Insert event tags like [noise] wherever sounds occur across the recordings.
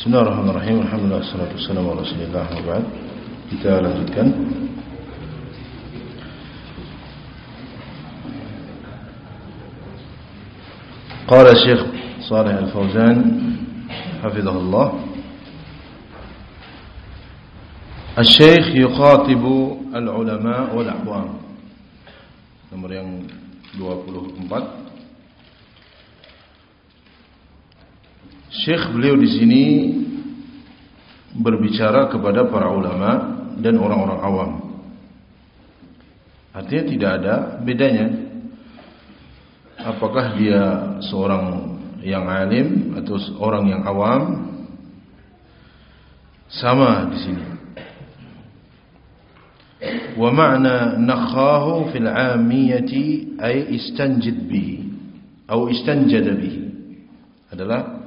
Bismillahirrahmanirrahim. Alhamdulillah wassalatu wassalamu ala Rasulillah wa ba'd. Kita lanjutkan. قال الشيخ صالح الفوزان حفظه الله الشيخ يخاطب العلماء والأعوام nomor yang 24 Syekh beliau di sini berbicara kepada para ulama dan orang-orang awam. Artinya tidak ada bedanya. Apakah dia seorang yang alim atau orang yang awam? Sama di sini. Wa ma'na nakhahu fil 'amiyati ay istanjid bihi atau istanjada bihi adalah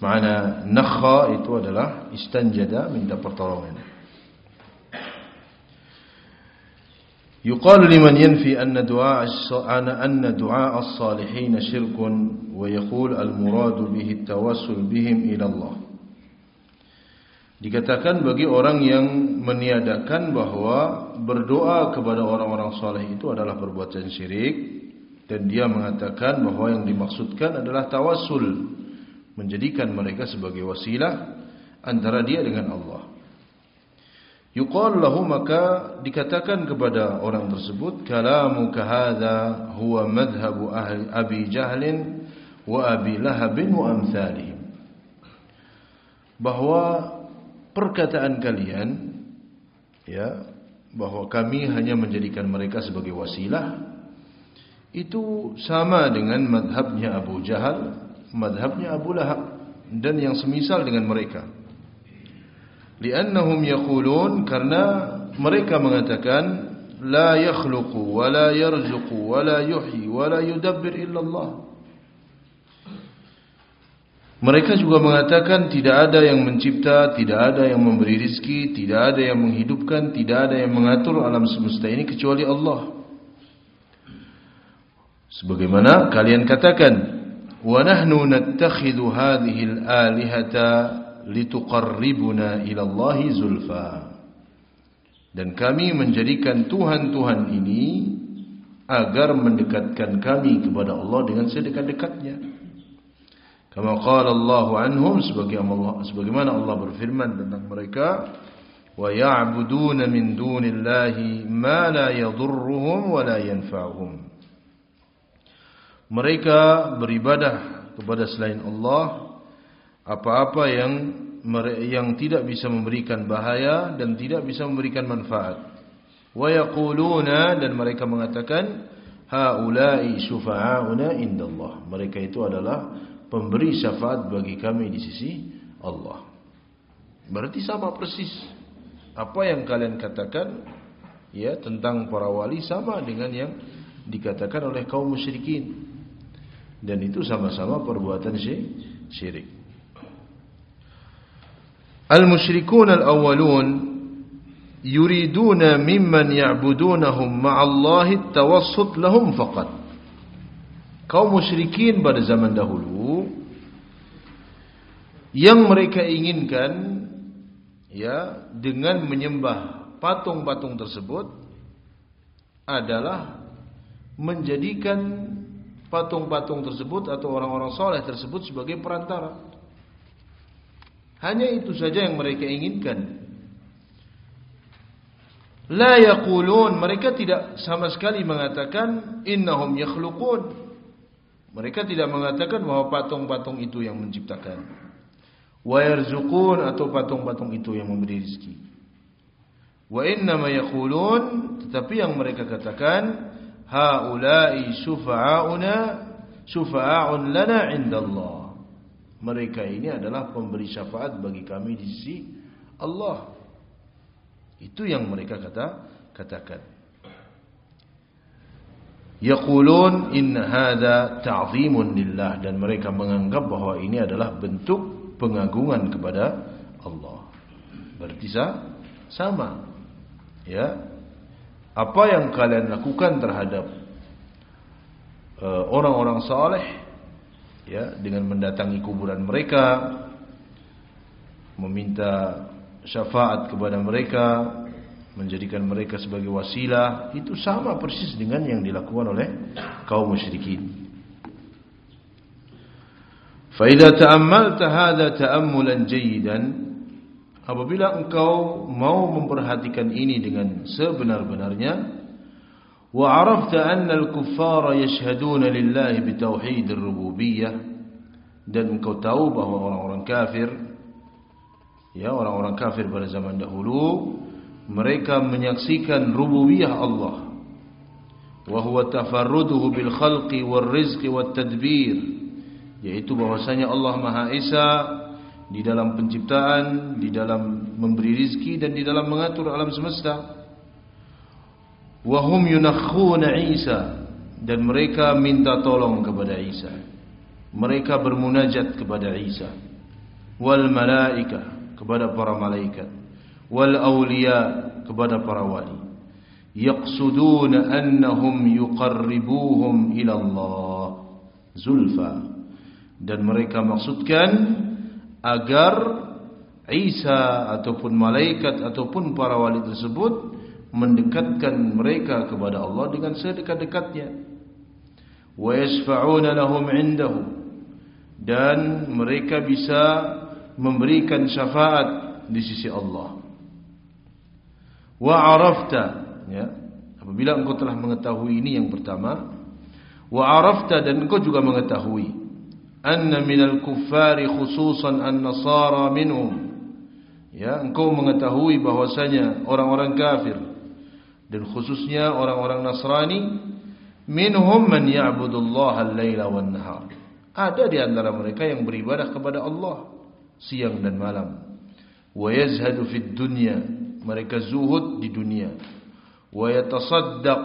Makna nakha itu adalah istanjada minta pertolongan. Yuqalu liman yanfi anna du'a ana anna du'a as-salihin syirkun wa yaqul al-muradu bihi. Dikatakan bagi orang yang meniadakan bahwa berdoa kepada orang-orang saleh itu adalah perbuatan syirik dan dia mengatakan bahwa yang dimaksudkan adalah tawassul menjadikan mereka sebagai wasilah antara dia dengan Allah. Yuqal lahu maka dikatakan kepada orang tersebut kalamu kahada huwa madhhabu ahli Abi Jahlin wa Abi Lahab wa amsalihim. Bahwa perkataan kalian ya bahwa kami hanya menjadikan mereka sebagai wasilah itu sama dengan madhabnya Abu Jahal madhabnya Abu Lahab dan yang semisal dengan mereka. Liannahum yaqulun karena mereka mengatakan la yakhluqu wa la yarzuqu wa la yuhyi wa la yudabbir illa Allah. Mereka juga mengatakan tidak ada yang mencipta, tidak ada yang memberi rizki, tidak ada yang menghidupkan, tidak ada yang mengatur alam semesta ini kecuali Allah. Sebagaimana kalian katakan, ونحن نتخذ هذه الآلهة لتقربنا إلى الله زلفا dan kami menjadikan Tuhan-Tuhan ini agar mendekatkan kami kepada Allah dengan sedekat-dekatnya. Kama qala Allah anhum sebagaimana Allah berfirman tentang mereka wa ya'buduna min dunillahi ma la yadhurruhum wa la yanfa'uhum mereka beribadah kepada selain Allah apa-apa yang yang tidak bisa memberikan bahaya dan tidak bisa memberikan manfaat. Wa yaquluna dan mereka mengatakan haula'i syufa'auna indallah. Mereka itu adalah pemberi syafaat bagi kami di sisi Allah. Berarti sama persis apa yang kalian katakan ya tentang para wali sama dengan yang dikatakan oleh kaum musyrikin dan itu sama-sama perbuatan syirik. Al-musyrikun al-awwalun yuriduna mimman ya'budunahum ma'allahi tawassut lahum faqat. Kaum musyrikin pada zaman dahulu yang mereka inginkan ya dengan menyembah patung-patung tersebut adalah menjadikan patung-patung tersebut atau orang-orang soleh tersebut sebagai perantara. Hanya itu saja yang mereka inginkan. La yaqulun mereka tidak sama sekali mengatakan innahum yakhluqun. Mereka tidak mengatakan bahwa patung-patung itu yang menciptakan. Wa yarzuqun atau patung-patung itu yang memberi rezeki. Wa inna ma yaqulun tetapi yang mereka katakan haula'i syufa'auna syufa'un lana indallah. Mereka ini adalah pemberi syafaat bagi kami di sisi Allah. Itu yang mereka kata katakan. Yaqulun in hadza ta'zimun lillah dan mereka menganggap bahwa ini adalah bentuk pengagungan kepada Allah. Berarti sama. Ya, apa yang kalian lakukan terhadap uh, orang-orang saleh ya dengan mendatangi kuburan mereka meminta syafaat kepada mereka, menjadikan mereka sebagai wasilah, itu sama persis dengan yang dilakukan oleh kaum musyrikin. Faidah ta'ammal tahada ta'ammulan jayidan Apabila engkau mau memperhatikan ini dengan sebenar-benarnya wa arafta anna al-kuffara yashhaduna lillahi bitauhid ar-rububiyyah dan engkau tahu bahwa orang-orang kafir ya orang-orang kafir pada zaman dahulu mereka menyaksikan rububiyah Allah. Wa huwa tafarruduhu bil khalqi war rizqi wat tadbir yaitu bahwasanya Allah Maha Esa di dalam penciptaan, di dalam memberi rizki dan di dalam mengatur alam semesta. Wahum yunakhuna Isa dan mereka minta tolong kepada Isa. Mereka bermunajat kepada Isa. Wal malaika kepada para malaikat. Wal awliya kepada para wali. Yaqsuduna annahum yuqarribuhum ila Allah zulfa dan mereka maksudkan agar Isa ataupun malaikat ataupun para wali tersebut mendekatkan mereka kepada Allah dengan sedekat-dekatnya. Wa yasfa'una lahum 'indahu dan mereka bisa memberikan syafaat di sisi Allah. Wa 'arafta ya apabila engkau telah mengetahui ini yang pertama wa 'arafta dan engkau juga mengetahui anna minal kuffari khususan an-nasara minhum. Ya engkau mengetahui bahwasanya orang-orang kafir dan khususnya orang-orang Nasrani minhum man ya'budullaha al-laila wan nahar ada di antara mereka yang beribadah kepada Allah siang dan malam. Wa yazhadu fid dunya mereka zuhud di dunia. Wa yatasaddaq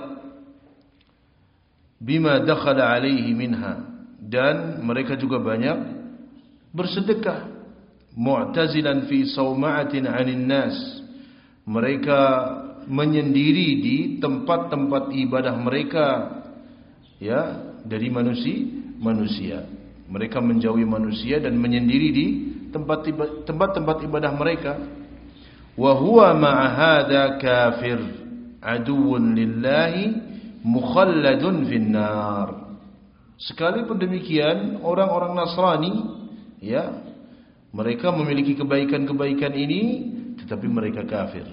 bima dakhala alaihi minha dan mereka juga banyak bersedekah. Mu'tazilan fi sauma'atin 'anil nas. Mereka menyendiri di tempat-tempat ibadah mereka ya dari manusia manusia. Mereka menjauhi manusia dan menyendiri di tempat-tempat ibadah mereka. Wa huwa ma'a hadza kafir. Aduwwun lillahi mukhalladun fin nar Sekalipun demikian, orang-orang Nasrani, ya, mereka memiliki kebaikan-kebaikan ini, tetapi mereka kafir.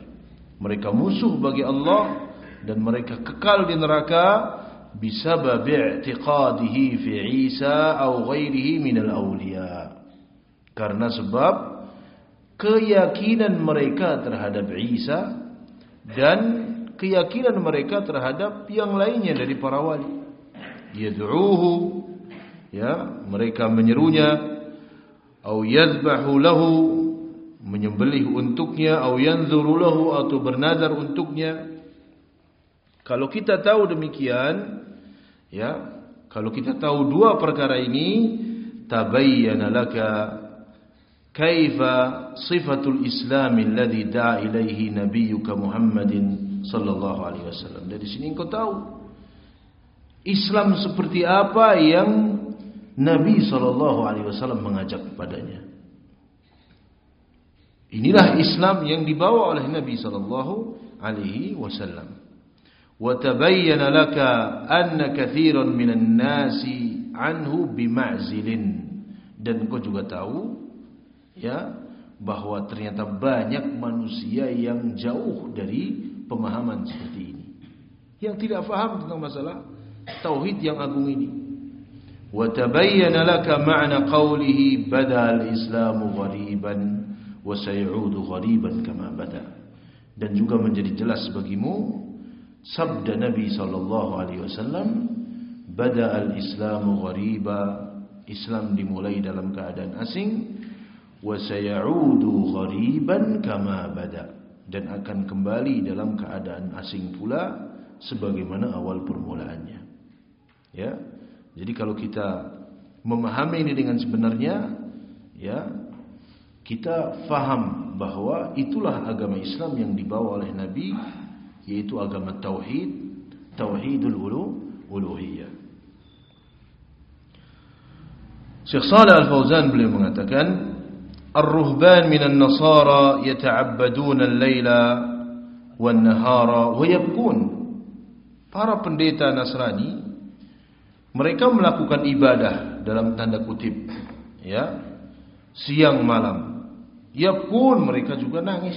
Mereka musuh bagi Allah dan mereka kekal di neraka bisabab i'tiqadihi fi Isa atau ghairihi min al-awliya. Karena sebab keyakinan mereka terhadap Isa dan keyakinan mereka terhadap yang lainnya dari para wali yad'uhu ya mereka menyerunya atau yadhbahu lahu menyembelih untuknya atau yanzuru lahu atau bernazar untuknya. Kalau kita tahu demikian ya kalau kita tahu dua perkara ini tabayyana laka kaifa sifatul islam alladhi da'a ilaihi nabiyyuka Muhammadin sallallahu alaihi wasallam. Dari sini engkau tahu Islam seperti apa yang Nabi sallallahu alaihi wasallam mengajak kepadanya. Inilah Islam yang dibawa oleh Nabi sallallahu alaihi wasallam. Wa tabayyana laka anna katsiran minan nasi anhu bima'zilin. Dan kau juga tahu ya bahwa ternyata banyak manusia yang jauh dari pemahaman seperti ini. Yang tidak faham tentang masalah tauhid yang agung ini. Wa tabayyana laka ma'na qawlihi bada al-islamu ghariban wa sayudu ghariban kama bada. Dan juga menjadi jelas bagimu sabda Nabi sallallahu alaihi wasallam bada al-islamu ghariba Islam dimulai dalam keadaan asing wa sayaudu ghariban kama bada dan akan kembali dalam keadaan asing pula sebagaimana awal permulaannya. Ya. Jadi kalau kita memahami ini dengan sebenarnya, ya, kita faham bahawa itulah agama Islam yang dibawa oleh Nabi, yaitu agama tauhid, tauhidul ulu, uluhiyah. Syekh Saleh Al-Fauzan beliau mengatakan, "Ar-ruhban minan nasara yata'abbadun al-laila wan-nahara wa yabkun." Para pendeta Nasrani mereka melakukan ibadah dalam tanda kutip ya siang malam yabkun mereka juga nangis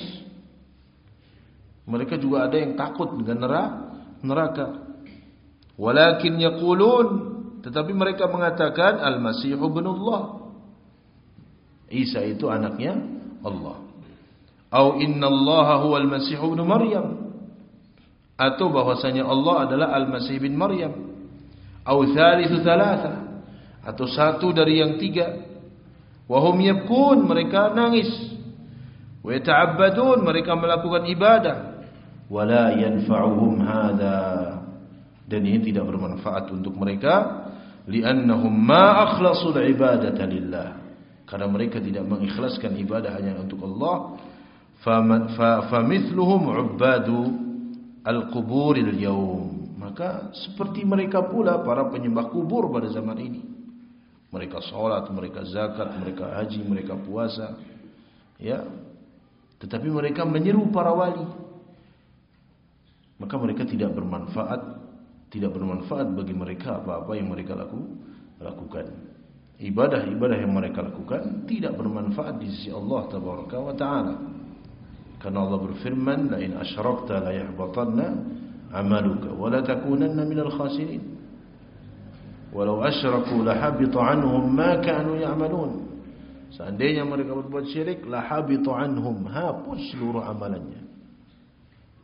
mereka juga ada yang takut dengan neraka walakin yaqulun tetapi mereka mengatakan al-masih ibnullah Isa itu anaknya Allah. Atau inna Allah huwa al-Masih ibn Maryam. Atau bahwasanya Allah adalah Al-Masih bin Maryam. Atau thalithu thalatha. Atau satu dari yang tiga. Wahum yabkun, mereka nangis. Wa mereka melakukan ibadah. Wala yanfa'uhum hadha. Dan ini tidak bermanfaat untuk mereka. Liannahum ma akhlasul ibadata lillah karena mereka tidak mengikhlaskan ibadah hanya untuk Allah famithluhum ubbadu al-quburil yaum maka seperti mereka pula para penyembah kubur pada zaman ini. Mereka salat mereka zakat mereka haji mereka puasa ya. Tetapi mereka menyeru para wali. Maka mereka tidak bermanfaat tidak bermanfaat bagi mereka apa-apa yang mereka laku, lakukan. Ibadah-ibadah yang mereka lakukan tidak bermanfaat di sisi Allah taala. Karena Allah berfirman, "La in asyrakta la yahbatanna wa la takunanna minal khasirin." Walau asyraku la habita 'anhum ma kanu ya'malun. Seandainya mereka berbuat syirik, la habita 'anhum, hapus seluruh amalannya.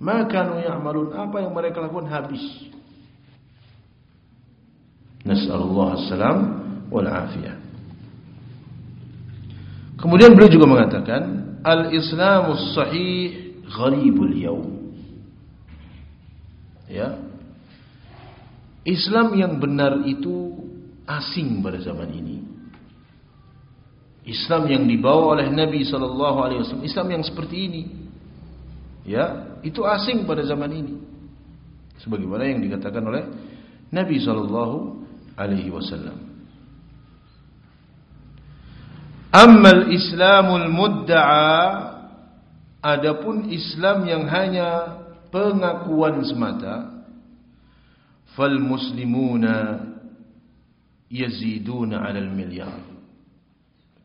Ma kanu ya'malun, apa yang mereka lakukan habis. Nas'alullah as-salam wal afiyah. Kemudian beliau juga mengatakan al-islamus sahih gharibul yaum. Ya. Islam yang benar itu asing pada zaman ini. Islam yang dibawa oleh Nabi sallallahu alaihi wasallam, Islam yang seperti ini. Ya, itu asing pada zaman ini. Sebagaimana yang dikatakan oleh Nabi sallallahu alaihi wasallam. Ammal Islamul mudda'a adapun Islam yang hanya pengakuan semata fal muslimuna yaziduna 'alal milyar.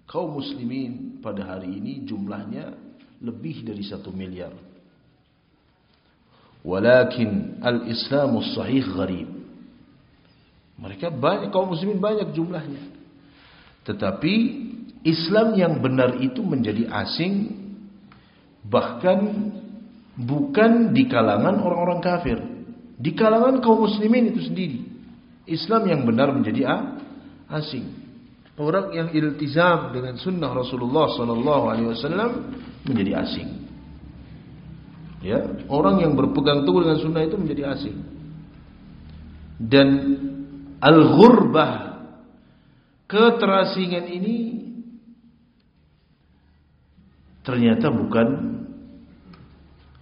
Kaum muslimin pada hari ini jumlahnya lebih dari satu miliar. Walakin al-Islamus sahih gharib. Mereka banyak kaum muslimin banyak jumlahnya. Tetapi Islam yang benar itu menjadi asing bahkan bukan di kalangan orang-orang kafir, di kalangan kaum muslimin itu sendiri. Islam yang benar menjadi asing. Orang yang iltizam dengan sunnah Rasulullah wasallam menjadi asing. Ya, orang yang berpegang teguh dengan sunnah itu menjadi asing. Dan al-ghurbah keterasingan ini ternyata bukan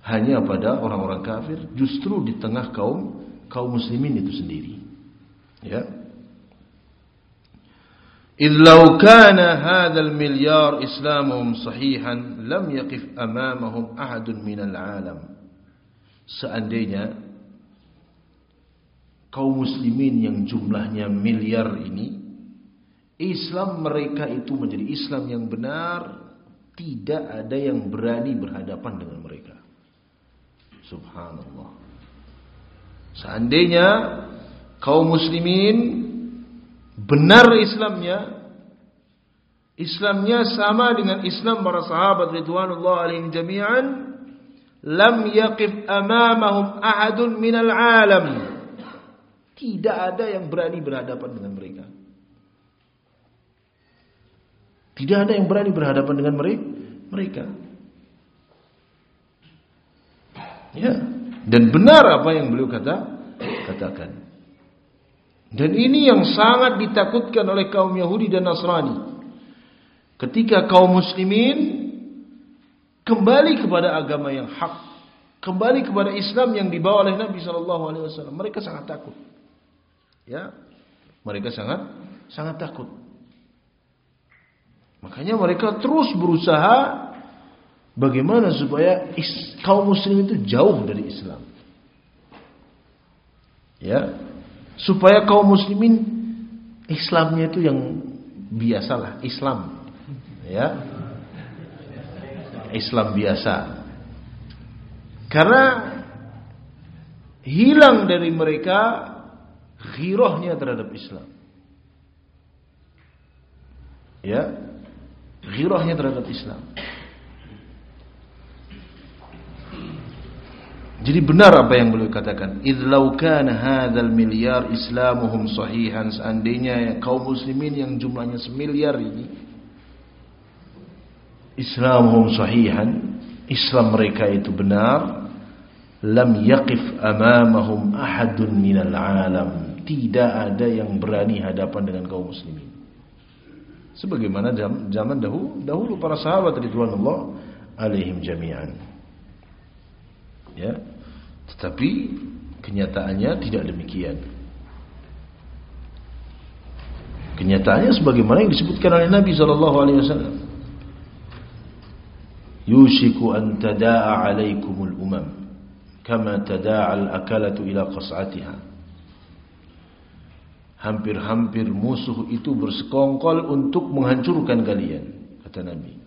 hanya pada orang-orang kafir, justru di tengah kaum kaum muslimin itu sendiri. Ya. Illau kana hadzal milyar islamuhum sahihan lam yaqif amamahum ahadun minal alam. Seandainya kaum muslimin yang jumlahnya miliar ini Islam mereka itu menjadi Islam yang benar tidak ada yang berani berhadapan dengan. Subhanallah. Seandainya kaum muslimin benar Islamnya, Islamnya sama dengan Islam para sahabat ridwanullah alaihim jami'an, lam yaqif amamahum ahadun minal alam. Tidak ada yang berani berhadapan dengan mereka. Tidak ada yang berani berhadapan dengan mereka. Ya, dan benar apa yang beliau kata katakan. Dan ini yang sangat ditakutkan oleh kaum Yahudi dan Nasrani. Ketika kaum muslimin kembali kepada agama yang hak, kembali kepada Islam yang dibawa oleh Nabi sallallahu alaihi wasallam, mereka sangat takut. Ya. Mereka sangat sangat takut. Makanya mereka terus berusaha bagaimana supaya kaum muslim itu jauh dari Islam. Ya. Supaya kaum muslimin Islamnya itu yang biasalah, Islam. Ya. Islam biasa. Karena hilang dari mereka ghirahnya terhadap Islam. Ya, ghirahnya terhadap Islam. Jadi benar apa yang beliau katakan. Idlau kana hadzal milyar islamuhum sahihan seandainya kaum muslimin yang jumlahnya semiliar ini islamuhum sahihan, Islam mereka itu benar, lam yaqif amamahum ahadun minal alam. Tidak ada yang berani hadapan dengan kaum muslimin. Sebagaimana zaman dahulu, dahulu para sahabat ridwanullah alaihim jami'an. Ya. Tetapi kenyataannya tidak demikian. Kenyataannya sebagaimana yang disebutkan oleh Nabi sallallahu alaihi wasallam. Yushiku an tada'a 'alaikumul umam kama tada'a al-akalatu ila qas'atiha hampir-hampir musuh itu bersekongkol untuk menghancurkan kalian kata Nabi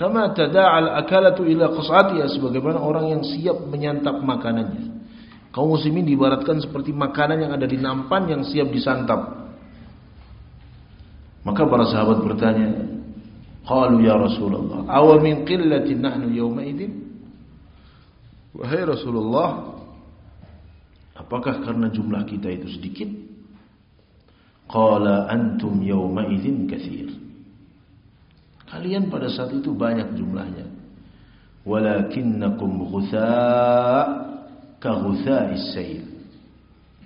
kama tada'al akalatu ila qas'atiha sebagaimana orang yang siap menyantap makanannya. Kaum muslimin dibaratkan seperti makanan yang ada di nampan yang siap disantap. Maka para sahabat bertanya qalu ya Rasulullah aw min qillatin nahnu yawma wahai Rasulullah apakah karena jumlah kita itu sedikit? Qala antum yawma idzin katsir. Kalian pada saat itu banyak jumlahnya. Walakinnakum ghutha' ka ghutha'is sayl.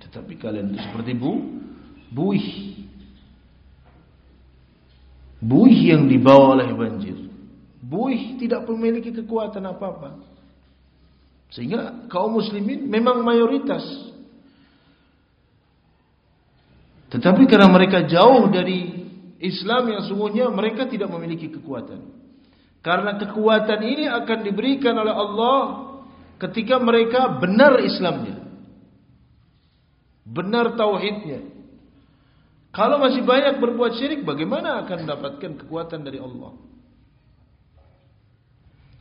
Tetapi kalian itu seperti bu buih. Buih yang dibawa oleh banjir. Buih tidak memiliki kekuatan apa-apa. Sehingga kaum muslimin memang mayoritas Tetapi karena mereka jauh dari Islam yang sungguhnya mereka tidak memiliki kekuatan. Karena kekuatan ini akan diberikan oleh Allah ketika mereka benar Islamnya. Benar tauhidnya. Kalau masih banyak berbuat syirik bagaimana akan mendapatkan kekuatan dari Allah?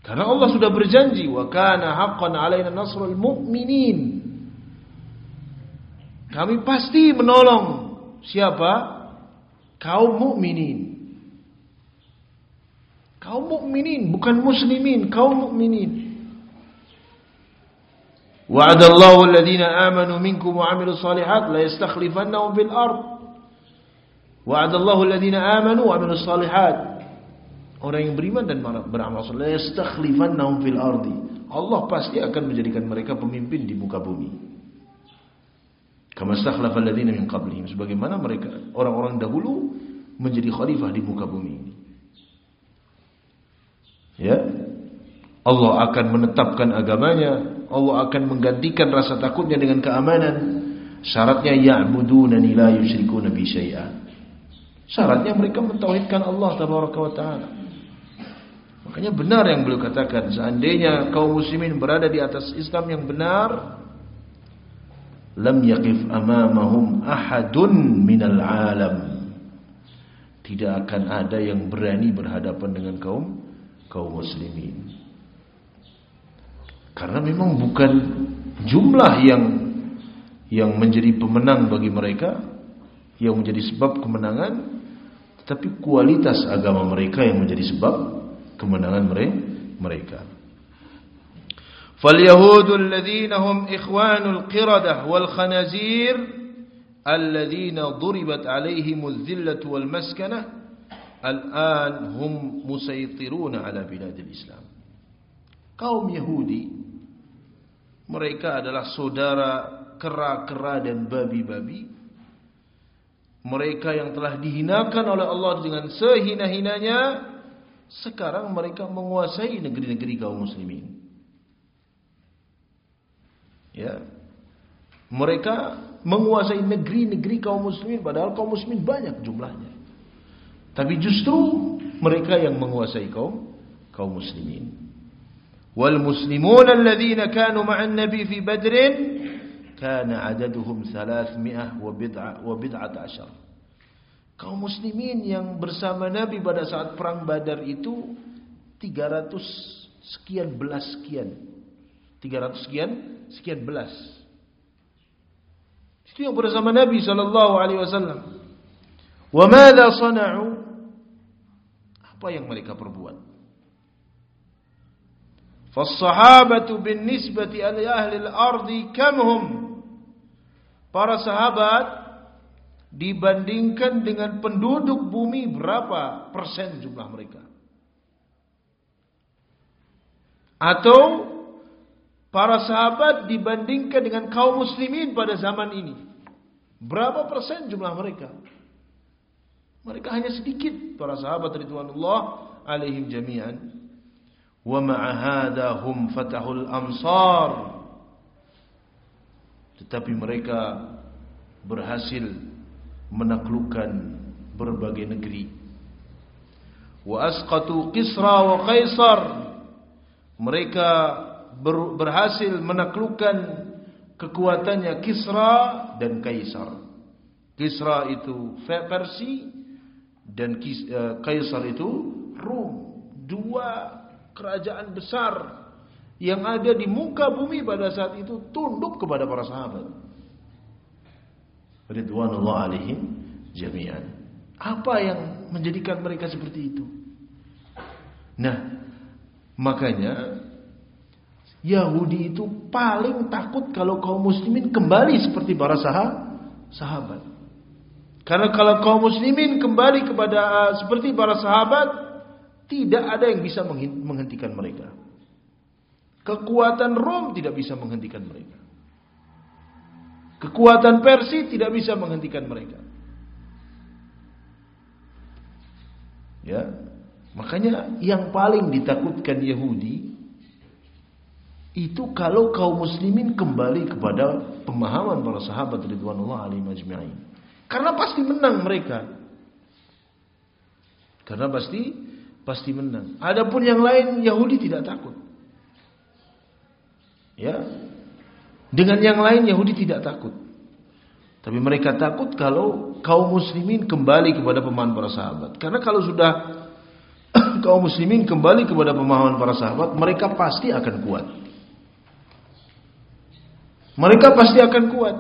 Karena Allah sudah berjanji wa kana haqqan alaina nasrul mu'minin. Kami pasti menolong Siapa? Kaum mukminin. Kaum mukminin bukan muslimin, kaum mukminin. Wa'adallahu alladhina amanu minkum wa 'amilus salihat la yastakhlifannahum fil ard. Wa'adallahu alladhina amanu wa 'amilus salihat. Orang yang beriman dan beramal saleh yastakhlifannahum fil ardi. Allah pasti akan menjadikan mereka pemimpin di muka bumi. Kama stakhlafa alladziina min qablihim sebagaimana mereka orang-orang dahulu menjadi khalifah di muka bumi ini. Ya. Allah akan menetapkan agamanya, Allah akan menggantikan rasa takutnya dengan keamanan. Syaratnya ya'budunani la yusyrikuna bi syai'a. Syaratnya mereka mentauhidkan Allah tabaraka wa taala. Makanya benar yang beliau katakan, seandainya kaum muslimin berada di atas Islam yang benar, lam yaqif amamahum ahadun minal alam. Tidak akan ada yang berani berhadapan dengan kaum kaum muslimin. Karena memang bukan jumlah yang yang menjadi pemenang bagi mereka yang menjadi sebab kemenangan tetapi kualitas agama mereka yang menjadi sebab kemenangan mereka فاليهود الذين هم إخوان القردة والخنازير الذين ضربت عليهم الذلة والمسكنة الآن هم مسيطرون على بلاد الإسلام kaum Yahudi mereka adalah saudara kera-kera dan babi-babi mereka yang telah dihinakan oleh Allah dengan sehina-hinanya sekarang mereka menguasai negeri-negeri kaum muslimin ya mereka menguasai negeri-negeri kaum muslimin padahal kaum muslimin banyak jumlahnya tapi justru mereka yang menguasai kaum kaum muslimin. Wal muslimun alladziina kanu ma'an nabi fi Badrin kana adaduhum 300 wa bid'ah wa ashar. Kaum muslimin yang bersama Nabi pada saat perang Badar itu 300 sekian belas sekian. 300 sekian sekian belas. Itu yang bersama Nabi sallallahu alaihi wasallam. Wa madza sana'u? Apa yang mereka perbuat? Fas-sahabatu bin nisbati li ahli al-ardi kam hum? Para sahabat dibandingkan dengan penduduk bumi berapa persen jumlah mereka? Atau para sahabat dibandingkan dengan kaum muslimin pada zaman ini. Berapa persen jumlah mereka? Mereka hanya sedikit para sahabat ridwanullah alaihim jami'an. Wa ma'a hum fatahul amsar. Tetapi mereka berhasil menaklukkan berbagai negeri. Wa asqatu Kisra wa Kaisar. Mereka ber, berhasil menaklukkan kekuatannya Kisra dan Kaisar. Kisra itu Persia dan eh, Kaisar itu Rum. Dua kerajaan besar yang ada di muka bumi pada saat itu tunduk kepada para sahabat. Ridwanullah alaihim jami'an. Apa yang menjadikan mereka seperti itu? Nah, makanya Yahudi itu paling takut kalau kaum muslimin kembali seperti para sahabat. Karena kalau kaum muslimin kembali kepada uh, seperti para sahabat, tidak ada yang bisa menghentikan mereka. Kekuatan Rom tidak bisa menghentikan mereka. Kekuatan Persia tidak bisa menghentikan mereka. Ya, makanya yang paling ditakutkan Yahudi itu kalau kaum muslimin kembali kepada pemahaman para sahabat ridwanullah alaihi majma'in. Karena pasti menang mereka. Karena pasti pasti menang. Adapun yang lain Yahudi tidak takut. Ya. Dengan yang lain Yahudi tidak takut. Tapi mereka takut kalau kaum muslimin kembali kepada pemahaman para sahabat. Karena kalau sudah [clears throat] kaum muslimin kembali kepada pemahaman para sahabat, mereka pasti akan kuat. Mereka pasti akan kuat.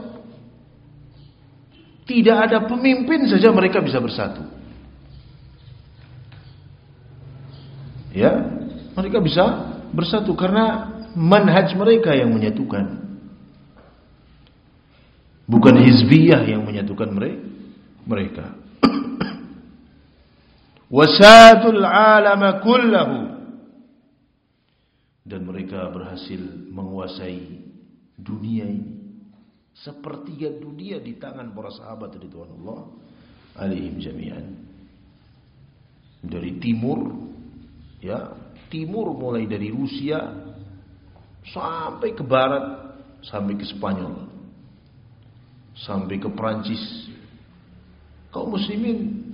Tidak ada pemimpin saja mereka bisa bersatu. Ya, mereka bisa bersatu karena manhaj mereka yang menyatukan. Bukan hizbiyah yang menyatukan mereka. [clears throat] Wasatul alama. Dan mereka berhasil menguasai dunia ini. Sepertiga dunia di tangan para sahabat dari Tuhan Allah alaihim jami'an. Dari timur ya, timur mulai dari Rusia sampai ke barat sampai ke Spanyol. Sampai ke Prancis. Kaum muslimin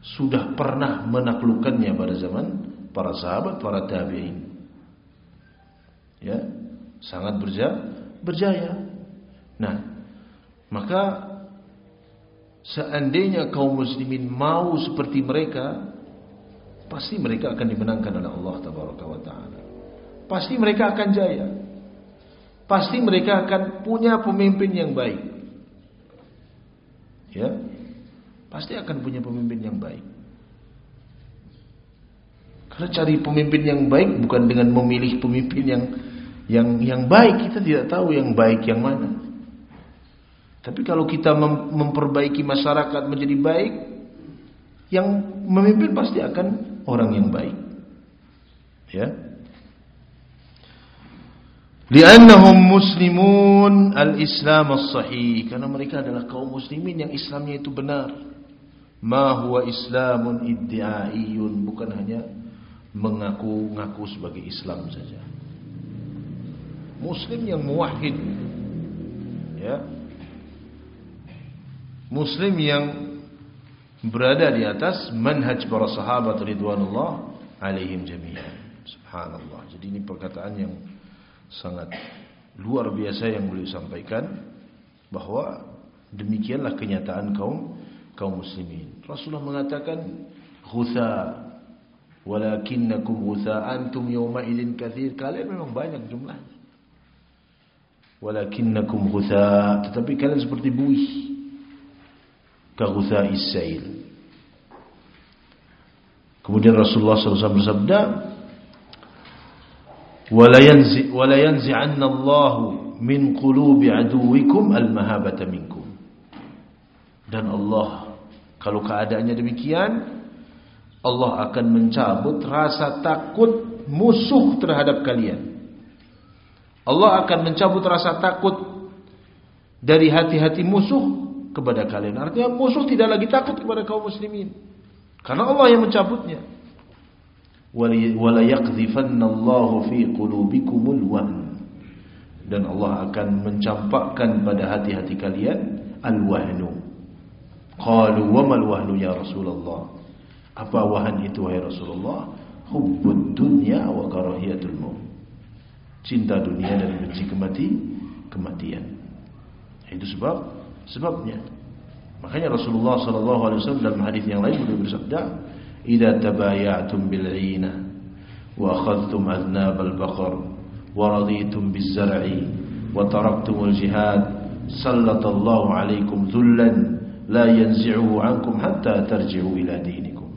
sudah pernah menaklukkannya pada zaman para sahabat, para tabi'in. Ya, sangat berjaya, berjaya. Nah, maka seandainya kaum muslimin mau seperti mereka, pasti mereka akan dimenangkan oleh Allah taala. Pasti mereka akan jaya. Pasti mereka akan punya pemimpin yang baik. Ya. Pasti akan punya pemimpin yang baik. Karena cari pemimpin yang baik bukan dengan memilih pemimpin yang yang yang baik kita tidak tahu yang baik yang mana. Tapi kalau kita mem memperbaiki masyarakat menjadi baik, yang memimpin pasti akan orang yang baik. Ya. Li'annahum muslimun al-islam as-sahih. Karena mereka adalah kaum muslimin yang Islamnya itu benar. Ma huwa islamun iddi'aiyun. Bukan hanya mengaku-ngaku sebagai Islam saja muslim yang muwahhid ya muslim yang berada di atas manhaj para sahabat ridwanullah alaihim jami'an. Subhanallah. Jadi ini perkataan yang sangat luar biasa yang beliau sampaikan bahwa demikianlah kenyataan kaum kaum muslimin. Rasulullah mengatakan ghutha walakinnakum ghutha antum yawma idzin katsir. Kalian memang banyak jumlahnya. Walakinnakum ghutha, tetapi kalian seperti buih. Ka ghutha'is sail. Kemudian Rasulullah SAW bersabda, "Wala yanzi'anna Allahu min qulubi aduwikum al-mahabata minkum." Dan Allah kalau keadaannya demikian, Allah akan mencabut rasa takut musuh terhadap kalian. Allah akan mencabut rasa takut dari hati-hati musuh kepada kalian. Artinya musuh tidak lagi takut kepada kaum muslimin. Karena Allah yang mencabutnya. Wala yaqdhifanna Allahu fi qulubikumul wahn. Dan Allah akan mencampakkan pada hati-hati kalian al-wahnu. Qalu wa mal wahnu ya Rasulullah? Apa wahan itu wahai Rasulullah? Hubbud dunya wa karahiyatul maut. Cinta dunia dan benci kemati kematian. Itu sebab sebabnya. Makanya Rasulullah sallallahu alaihi wasallam dalam hadis yang lain beliau bersabda, "Idza tabaya'tum bil 'ina wa akhadhtum adnab al baqar wa raditum biz zar'i wa taraktumul jihad, sallallahu alaikum dhullan la yanzi'uhu ankum hatta tarji'u ila dinikum.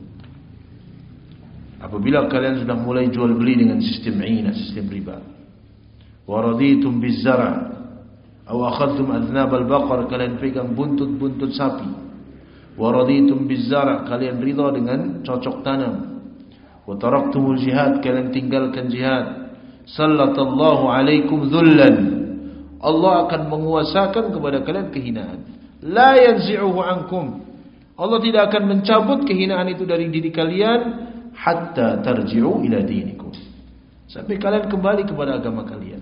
Apabila kalian sudah mulai jual beli dengan sistem ina, sistem riba. Wa raditum bizara' atau akhadtum adnab al-baqar kalian pegang buntut-buntut sapi. Wa raditum bizara' kalian ridha dengan cocok tanam. Wa taraktumul kalian tinggalkan jihad. Sallallahu alaikum dhullan. Allah akan menguasakan kepada kalian kehinaan. Allah tidak akan mencabut kehinaan itu dari diri kalian hatta tarji'u ila dinikum. Sampai kalian kembali kepada agama kalian.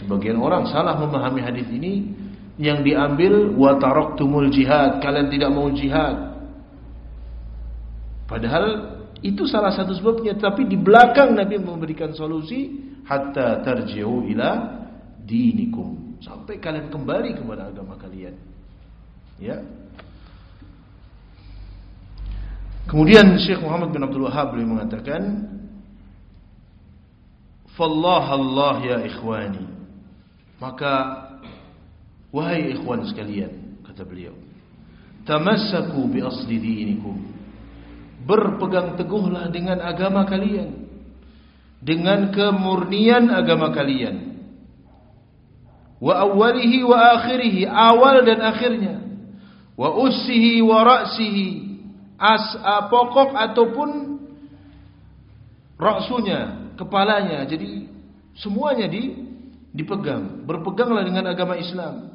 Sebagian orang salah memahami hadis ini yang diambil wa taraktumul jihad, kalian tidak mau jihad. Padahal itu salah satu sebabnya tapi di belakang Nabi memberikan solusi hatta tarji'u ila dinikum sampai kalian kembali kepada agama kalian. Ya. Kemudian Syekh Muhammad bin Abdul Wahab beliau mengatakan, "Fallah Allah ya ikhwani." Maka wahai ikhwan sekalian, kata beliau, "Tamassaku bi asli dinikum." Berpegang teguhlah dengan agama kalian. Dengan kemurnian agama kalian wa awwalihi wa akhirihi awal dan akhirnya wa ussihi wa ra'sihi as pokok ataupun ra'sunya kepalanya jadi semuanya di dipegang berpeganglah dengan agama Islam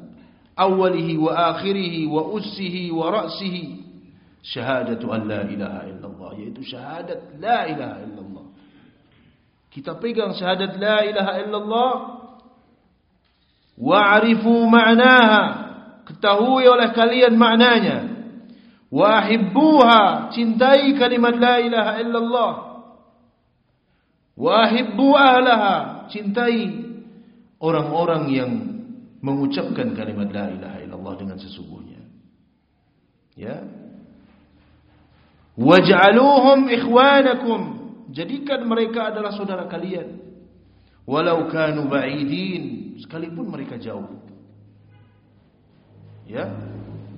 awwalihi wa akhirihi wa ussihi wa ra'sihi syahadatu an la ilaha illallah yaitu syahadat la ilaha illallah kita pegang syahadat la ilaha illallah Wa'rifu ma'naha. Ketahui oleh kalian maknanya. Wahibbuha. Cintai kalimat la ilaha illallah. Wahibbu ahlaha. Cintai orang-orang yang mengucapkan kalimat la ilaha illallah dengan sesungguhnya. Ya. Waj'aluhum ikhwanakum. Jadikan mereka adalah saudara kalian. Walau kanu ba'idin sekalipun mereka jauh. Ya,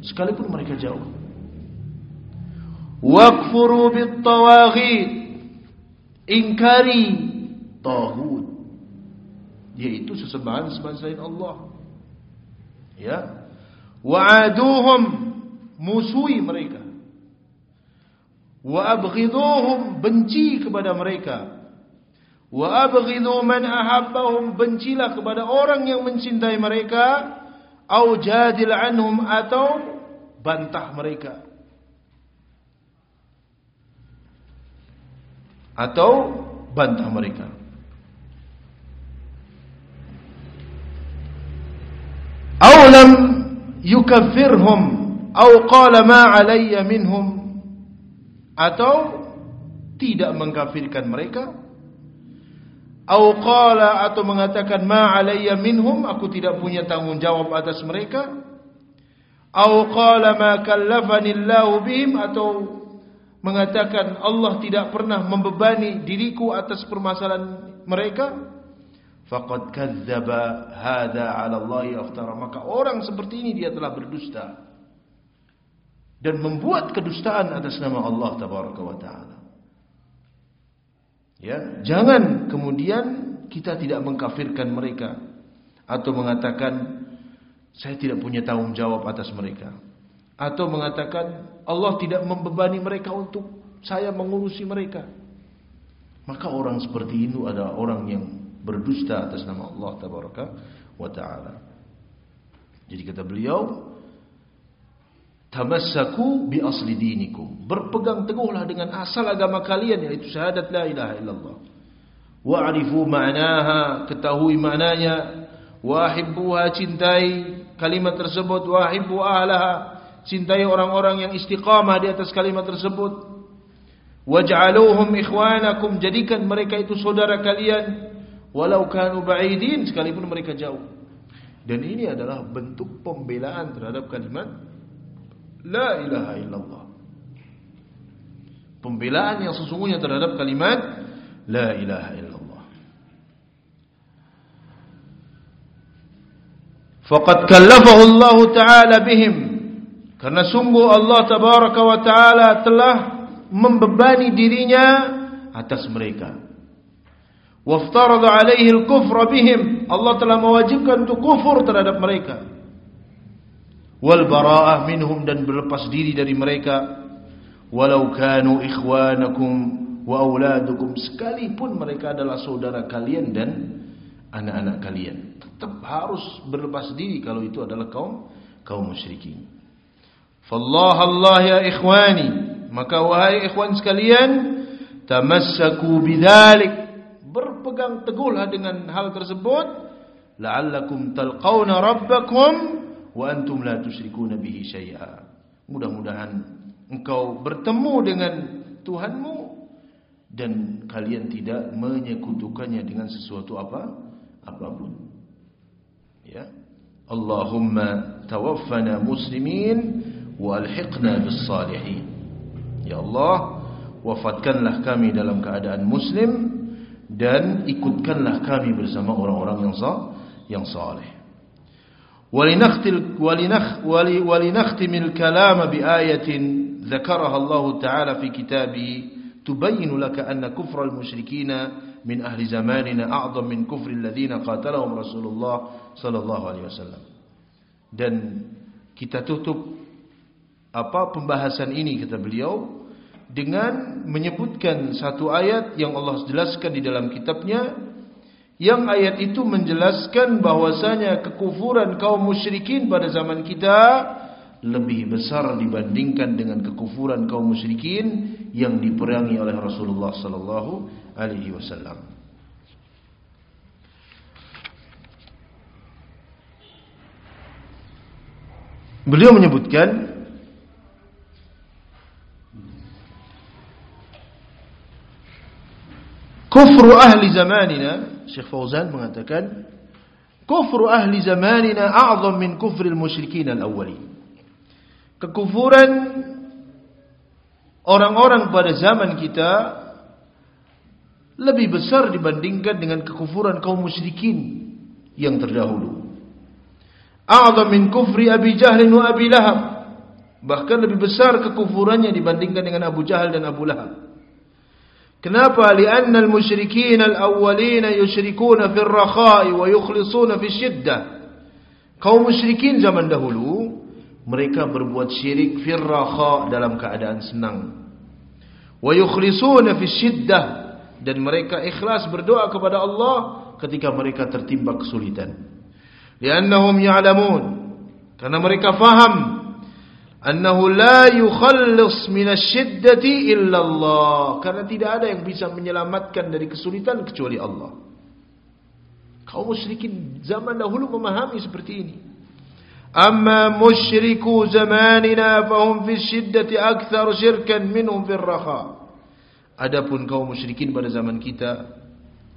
sekalipun mereka jauh. Waqfuru bit tawaghid. Ingkari tauhid. Yaitu sesembahan-sembahan selain Allah. Ya. Wa'aduhum musuhi mereka. Wa abghiduhum benci kepada mereka. Wa abghidhu man ahabbahum bencilah kepada orang yang mencintai mereka au jadil anhum atau bantah mereka atau bantah mereka Aw lam yukaffirhum Atau qala ma alayya minhum. Atau tidak mengkafirkan mereka. Atau qala atau mengatakan ma alayya minhum aku tidak punya tanggung jawab atas mereka. Atau qala ma kallafani Allah bihim atau mengatakan Allah tidak pernah membebani diriku atas permasalahan mereka faqad kadzdzaba hadza 'ala Allah aftara. Maka orang seperti ini dia telah berdusta dan membuat kedustaan atas nama Allah tabaraka wa taala. Ya jangan kemudian kita tidak mengkafirkan mereka atau mengatakan saya tidak punya tanggung jawab atas mereka. Atau mengatakan Allah tidak membebani mereka untuk saya mengurusi mereka. Maka orang seperti itu adalah orang yang berdusta atas nama Allah tabaraka wa taala jadi kata beliau Tamassaku bi asli dinikum. Berpegang teguhlah dengan asal agama kalian yaitu syahadat la ilaha illallah. Wa'rifu ma'naha, ketahui maknanya. Wahibbuha cintai kalimat tersebut, wahibbu ahlaha, cintai orang-orang yang istiqamah di atas kalimat tersebut. Waj'aluhum ikhwanakum, jadikan mereka itu saudara kalian walau kanu ba'idin sekalipun mereka jauh. Dan ini adalah bentuk pembelaan terhadap kalimat La ilaha illallah. Pembelaan yang sesungguhnya terhadap kalimat La ilaha illallah. Faqad kallafahu Allah Ta'ala bihim. Karena sungguh Allah Tabaraka wa Ta'ala telah membebani dirinya atas mereka. Waftarada alaihi al-kufra bihim. Allah telah mewajibkan untuk kufur terhadap mereka. Wal bara'ah minhum dan berlepas diri dari mereka. Walau kanu ikhwanakum wa auladukum. Sekalipun mereka adalah saudara kalian dan anak-anak kalian. Tetap harus berlepas diri kalau itu adalah kaum kaum musyrikin. Fallah Allah ya ikhwani. Maka wahai ikhwan sekalian tamassaku bidzalik berpegang teguhlah dengan hal tersebut la'allakum talqauna rabbakum wa antum la tusyrikuna bihi syai'a. Mudah-mudahan engkau bertemu dengan Tuhanmu dan kalian tidak menyekutukannya dengan sesuatu apa apapun. Ya. Allahumma tawaffana muslimin wa alhiqna bis salihin. Ya Allah, wafatkanlah kami dalam keadaan muslim dan ikutkanlah kami bersama orang-orang yang sah yang saleh. ولنختم الكلام بآية ذكرها الله تعالى في كتابه تبين لك أن كفر المشركين من أهل زماننا أعظم من كفر الذين قاتلهم رسول الله صلى الله عليه وسلم dan kita tutup apa pembahasan ini kata beliau dengan menyebutkan satu ayat yang Allah jelaskan di dalam kitabnya Yang ayat itu menjelaskan bahwasanya kekufuran kaum musyrikin pada zaman kita lebih besar dibandingkan dengan kekufuran kaum musyrikin yang diperangi oleh Rasulullah sallallahu alaihi wasallam. Beliau menyebutkan kufru ahli zamanina Syekh Fauzan mengatakan kufru ahli zamanina a'zam min kufril musyrikin al-awwali. Kekufuran orang-orang pada zaman kita lebih besar dibandingkan dengan kekufuran kaum musyrikin yang terdahulu. A'zam min kufri Abi Jahl wa Abi Lahab. Bahkan lebih besar kekufurannya dibandingkan dengan Abu Jahal dan Abu Lahab. Kenapa? Lianna al-musyrikin al-awwalin yusyrikuna fi ar-rakha'i wa yukhlisuna fi syiddah. Kaum musyrikin zaman dahulu mereka berbuat syirik fi ar dalam keadaan senang. Wa yukhlisuna fi syiddah dan mereka ikhlas berdoa kepada Allah ketika mereka tertimpa kesulitan. Liannahum ya'lamun karena mereka faham annahu la yukhallis minasyiddati illa Allah karena tidak ada yang bisa menyelamatkan dari kesulitan kecuali Allah. Kaum musyrikin zaman dahulu memahami seperti ini. Amma musyriku zamanina fahum fi syiddati akthar syirkan minhum fil raha. Adapun kaum musyrikin pada zaman kita,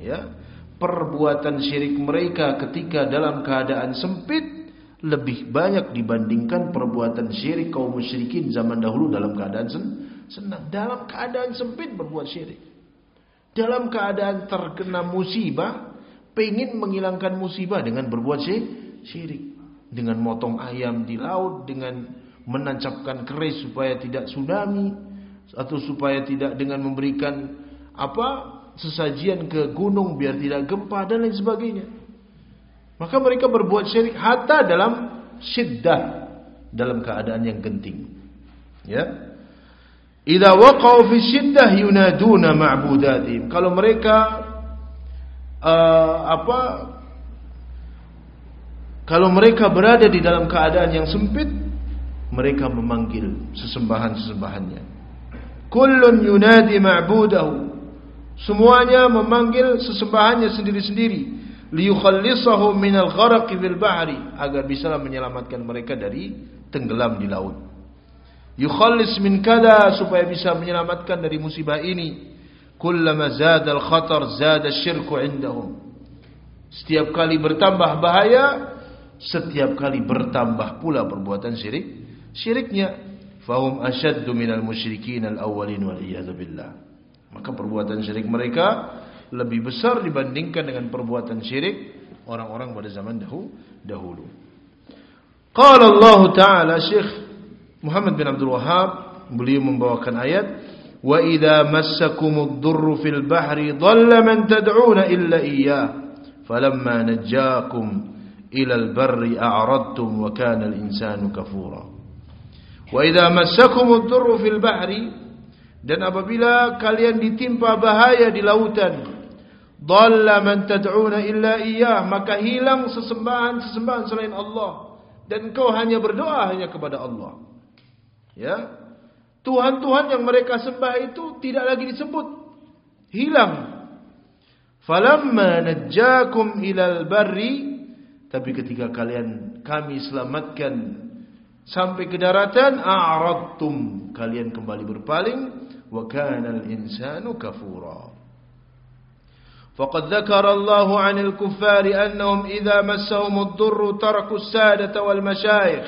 ya, perbuatan syirik mereka ketika dalam keadaan sempit lebih banyak dibandingkan perbuatan syirik kaum musyrikin zaman dahulu dalam keadaan senang. Dalam keadaan sempit berbuat syirik. Dalam keadaan terkena musibah, pengen menghilangkan musibah dengan berbuat syirik. Dengan motong ayam di laut, dengan menancapkan keris supaya tidak tsunami, atau supaya tidak dengan memberikan apa sesajian ke gunung biar tidak gempa dan lain sebagainya. Maka mereka berbuat syirik hatta dalam syiddah dalam keadaan yang genting. Ya. Idza waqa'u fi syiddah yunaduna ma'budatihim. Kalau mereka uh, apa kalau mereka berada di dalam keadaan yang sempit, mereka memanggil sesembahan-sesembahannya. Kullun yunadi ma'budahu Semuanya memanggil sesembahannya sendiri-sendiri. Liyukhallisahu minal gharaqi fil bahri. Agar bisa menyelamatkan mereka dari tenggelam di laut. Yukhallis min kada supaya bisa menyelamatkan dari musibah ini. Kullama zadal khatar zada syirku indahum. Setiap kali bertambah bahaya, setiap kali bertambah pula perbuatan syirik. Syiriknya. Fahum asyaddu minal musyrikin al-awwalin wal billah. Maka perbuatan syirik mereka lebih besar dibandingkan dengan perbuatan syirik orang-orang pada zaman dahulu. Qala Allah Ta'ala Syekh Muhammad bin Abdul Wahab beliau membawakan ayat wa idza massakumud durru fil bahri dhalla man tad'una illa iyyah falamma najjakum ila al barri a'radtum wa kana al insanu kafura wa idza massakumud durru fil bahri Dan apabila kalian ditimpa bahaya di lautan, Dalla man tad'una illa iyyah maka hilang sesembahan-sesembahan selain Allah dan kau hanya berdoa hanya kepada Allah. Ya. Tuhan-tuhan yang mereka sembah itu tidak lagi disebut. Hilang. Falamma najjakum ilal barri tapi ketika kalian kami selamatkan sampai ke daratan a'radtum kalian kembali berpaling wa kana al-insanu kafura. فقد ذكر الله عن الكفار أنهم إذا مسهم الضر تركوا السادة والمشايخ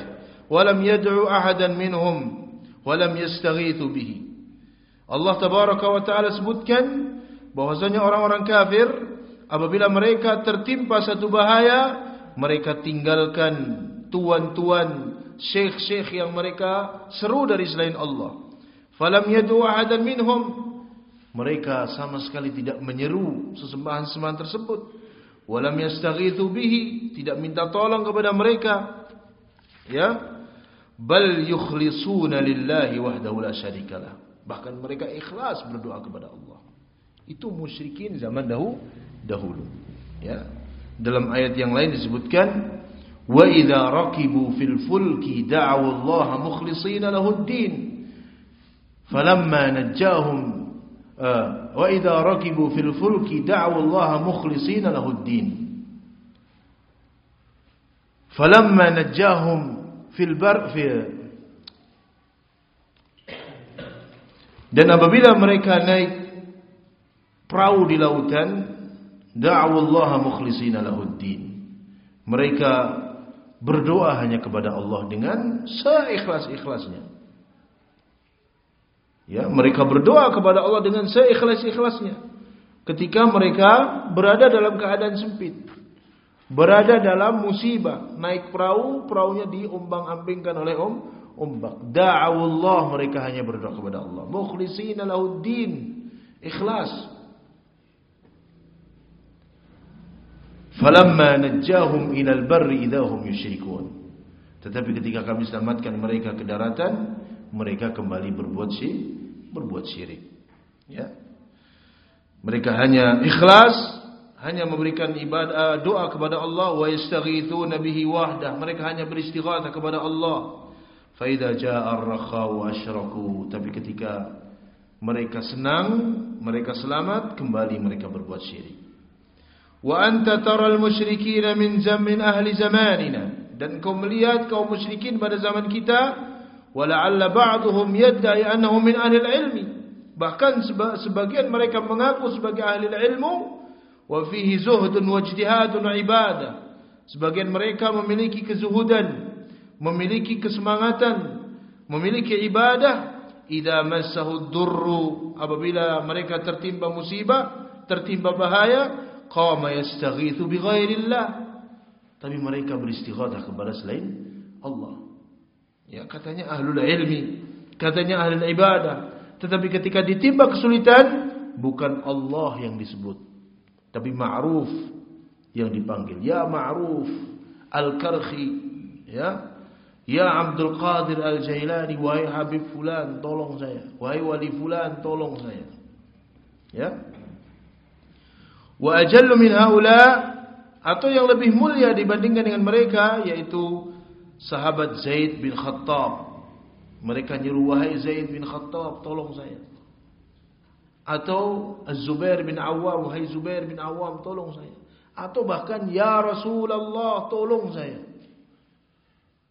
ولم يدعوا أحدا منهم ولم يستغيثوا به Allah tabaraka wa taala sebutkan bahwasanya orang-orang kafir apabila mereka tertimpa satu bahaya mereka tinggalkan tuan-tuan syekh-syekh yang mereka seru dari selain Allah Falam yadu ahadan minhum. Mereka sama sekali tidak menyeru sesembahan-sesembahan tersebut. Walam yastaghithu bihi, tidak minta tolong kepada mereka. Ya. Bal yukhlisuna lillahi wahdahu la syarikalah. Bahkan mereka ikhlas berdoa kepada Allah. Itu musyrikin zaman dahulu. dahulu. Ya. Dalam ayat yang lain disebutkan wa idza raqibu fil fulki da'u Allah mukhlishina lahu ad-din. Falamma najjahum Eh, wa idza rakibu fil fulki da'u Allah mukhlishina lahuddin. Falamma najjahum fil bar Dan apabila mereka naik perahu di lautan, da'u Allah mukhlishina lahuddin. Mereka berdoa hanya kepada Allah dengan seikhlas-ikhlasnya. Ya, mereka berdoa kepada Allah dengan seikhlas-ikhlasnya. Ketika mereka berada dalam keadaan sempit. Berada dalam musibah. Naik perahu, perahunya diombang-ambingkan oleh om, ombak. Da'awullah mereka hanya berdoa kepada Allah. Mukhlisina lahuddin. Ikhlas. Falamma najjahum ilal barri idahum yusyrikun. Tetapi ketika kami selamatkan mereka ke daratan, mereka kembali berbuat syirik, berbuat syirik. Ya. Mereka hanya ikhlas, hanya memberikan ibadah doa kepada Allah wa yastaghithuna bihi wahdah. Mereka hanya beristighatsah kepada Allah. Fa idza jaa ar-rakha wa asyraku, tapi ketika mereka senang, mereka selamat, kembali mereka berbuat syirik. Wa anta taral musyrikin min zammin ahli zamanina dan kau melihat kaum musyrikin pada zaman kita wala'alla ba'dhum yad'i annahu min ahli ilmi. Bahkan sebagian mereka mengaku sebagai ahli ilmu. Wa fihi zuhdun wa ijtihadun ibadah. Sebagian mereka memiliki kezuhudan memiliki kesemangatan memiliki ibadah. Idza massahu durru apabila mereka tertimpa musibah tertimpa bahaya qama yastaghithu bighairillah tapi mereka beristighatsah kepada selain Allah ya katanya ahlul ilmi katanya ahlul ibadah tetapi ketika ditimpa kesulitan bukan Allah yang disebut, tapi ma'ruf yang dipanggil. Ya ma'ruf al-karhi, ya. Ya Abdul Qadir Al-Jailani, wahai Habib fulan, tolong saya. Wahai wali fulan, tolong saya. Ya. Wa ajallu min haula atau yang lebih mulia dibandingkan dengan mereka yaitu sahabat Zaid bin Khattab mereka nyeru wahai Zaid bin Khattab tolong saya. Atau Az-Zubair bin Awam wahai Zubair bin Awam tolong saya. Atau bahkan ya Rasulullah tolong saya.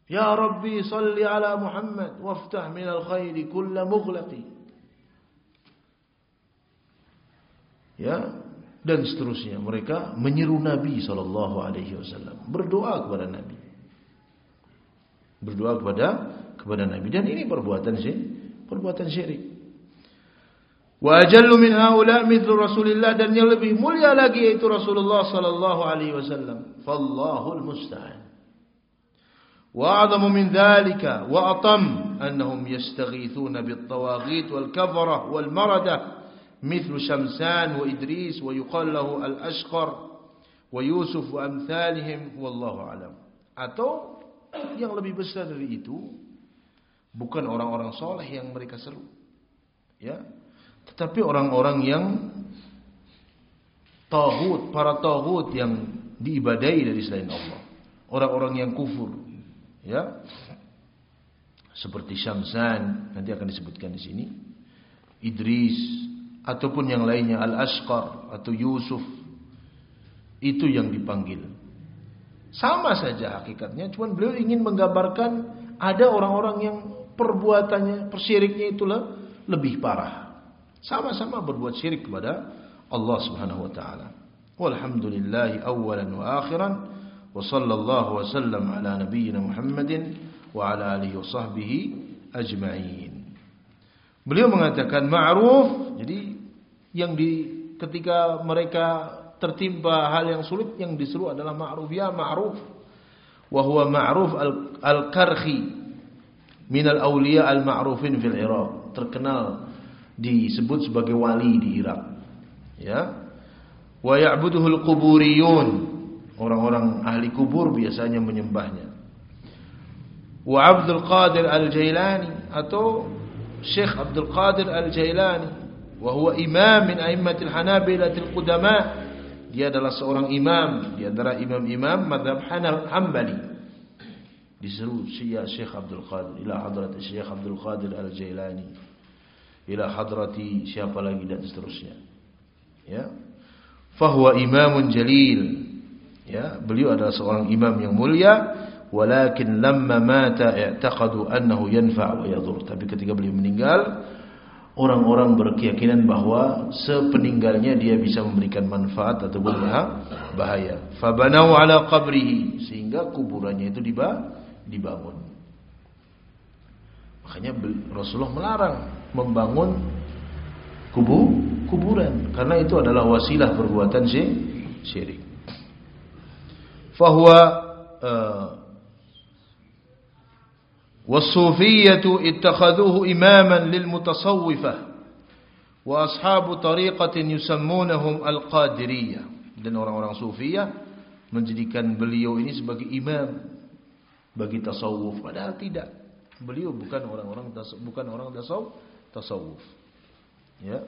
Ya Rabbi salli ala Muhammad waftah min al-khairi kulla mughlaqi. Ya, dan seterusnya mereka menyeru Nabi sallallahu alaihi wasallam berdoa kepada Nabi berdoa kepada kepada Nabi dan ini perbuatan sih perbuatan syirik. Wa ajallu min haula mithlu Rasulillah dan yang lebih mulia lagi yaitu Rasulullah sallallahu alaihi wasallam. Fallahu almusta'an. Wa a'zamu min dhalika wa atam annahum yastaghithuna bit tawaghit wal kafara wal marada مثل شمسان وإدريس ويقال له الأشقر ويوسف وأمثالهم والله أعلم atau yang lebih besar dari itu bukan orang-orang soleh yang mereka seru, ya, tetapi orang-orang yang tauhid, para tauhid yang diibadai dari selain Allah, orang-orang yang kufur, ya, seperti Syamsan nanti akan disebutkan di sini, Idris ataupun yang lainnya Al-Ashqar atau Yusuf. Itu yang dipanggil sama saja hakikatnya, cuman beliau ingin menggambarkan ada orang-orang yang perbuatannya, persyiriknya itulah lebih parah. Sama-sama berbuat syirik kepada Allah Subhanahu wa taala. Walhamdulillahi awalan wa akhiran wa sallallahu wa sallam ala nabiyyina Muhammadin wa ala alihi wa sahbihi ajma'in. Beliau mengatakan ma'ruf, jadi yang di ketika mereka tertimpa hal yang sulit yang disuruh adalah ma'ruf. Ya ma'ruf. Wa huwa ma'ruf al-karhi min al-awliya al-ma'rufin fil Iraq. Terkenal disebut sebagai wali di Irak. Ya. Wa ya'buduhu al-quburiyun. Orang-orang ahli kubur biasanya menyembahnya. Wa Abdul Qadir Al-Jailani atau Syekh Abdul Qadir Al-Jailani. Wa huwa imam min a'immatil Hanabilah al-qudama dia adalah seorang imam di antara imam-imam madhab Hanbali. Diseru Syekh Abdul Qadir ila hadrat Syekh Abdul Qadir Al-Jailani. Ila hadrati siapa lagi dan seterusnya. Ya. Fahuwa imamun jalil. Ya, beliau adalah seorang imam yang mulia walakin lamma mata i'taqadu annahu yanfa' wa yadur. Tapi ketika beliau meninggal orang-orang berkeyakinan bahwa sepeninggalnya dia bisa memberikan manfaat ataupun bahaya. Fabanau ala qabrihi sehingga kuburannya itu dibangun. Makanya Rasulullah melarang membangun kubu kuburan karena itu adalah wasilah perbuatan syirik. Fahuwa uh, والصوفية اتخذوه إماما للمتصوفة وأصحاب طريقة يسمونهم القادرية dan orang-orang sufiyah menjadikan beliau ini sebagai imam bagi tasawuf padahal tidak beliau bukan orang-orang bukan orang tasawuf tasawuf ya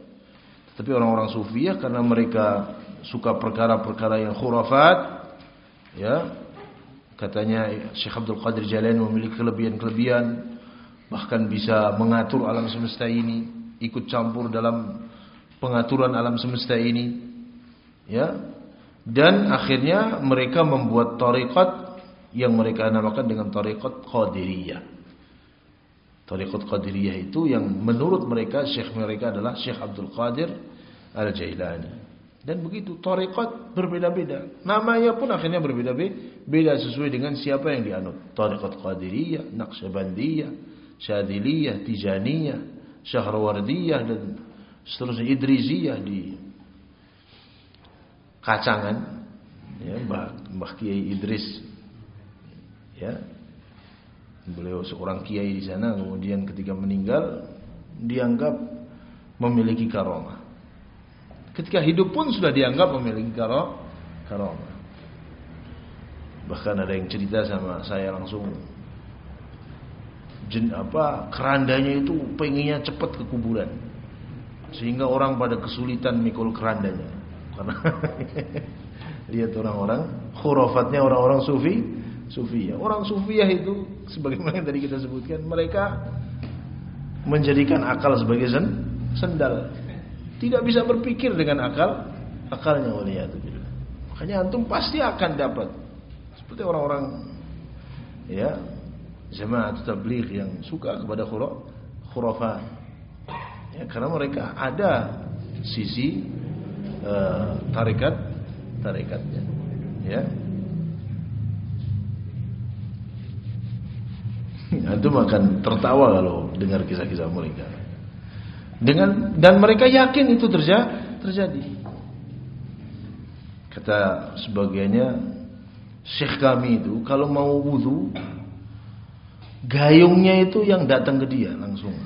tapi orang-orang sufiyah karena mereka suka perkara-perkara yang khurafat ya Katanya Syekh Abdul Qadir Jalani memiliki kelebihan-kelebihan bahkan bisa mengatur alam semesta ini, ikut campur dalam pengaturan alam semesta ini. Ya. Dan akhirnya mereka membuat tarekat yang mereka namakan dengan tarekat Qadiriyah. Tarekat Qadiriyah itu yang menurut mereka syekh mereka adalah Syekh Abdul Qadir Al-Jailani. Dan begitu tarekat berbeda-beda. Namanya pun akhirnya berbeda-beda, beda sesuai dengan siapa yang dianut. Tarekat Qadiriyah, Naqsyabandiyah, Syadiliyah, Tijaniyah, Syahrawardiyah dan seterusnya Idriziyah di Kacangan ya Mbah, Mbah Kiai Idris ya beliau seorang kiai di sana kemudian ketika meninggal dianggap memiliki karomah ketika hidup pun sudah dianggap memiliki karomah. Bahkan ada yang cerita sama saya langsung. Jen, apa kerandanya itu pengennya cepat ke kuburan. Sehingga orang pada kesulitan mikul kerandanya. Karena [laughs] lihat orang-orang khurafatnya orang-orang sufi sufiyah. Orang sufiyah itu sebagaimana yang tadi kita sebutkan mereka menjadikan akal sebagai sen, sendal tidak bisa berpikir dengan akal akalnya waliyatubillah makanya antum pasti akan dapat seperti orang-orang ya jemaah tabligh yang suka kepada khurafat. Ya, karena mereka ada sisi uh, tarikat tarikatnya. Ya. [laughs] Antum akan tertawa kalau dengar kisah-kisah mereka. Dengan dan mereka yakin itu terjadi. terjadi. Kata sebagiannya Syekh kami itu kalau mau wudhu Gayungnya itu yang datang ke dia langsung. [laughs]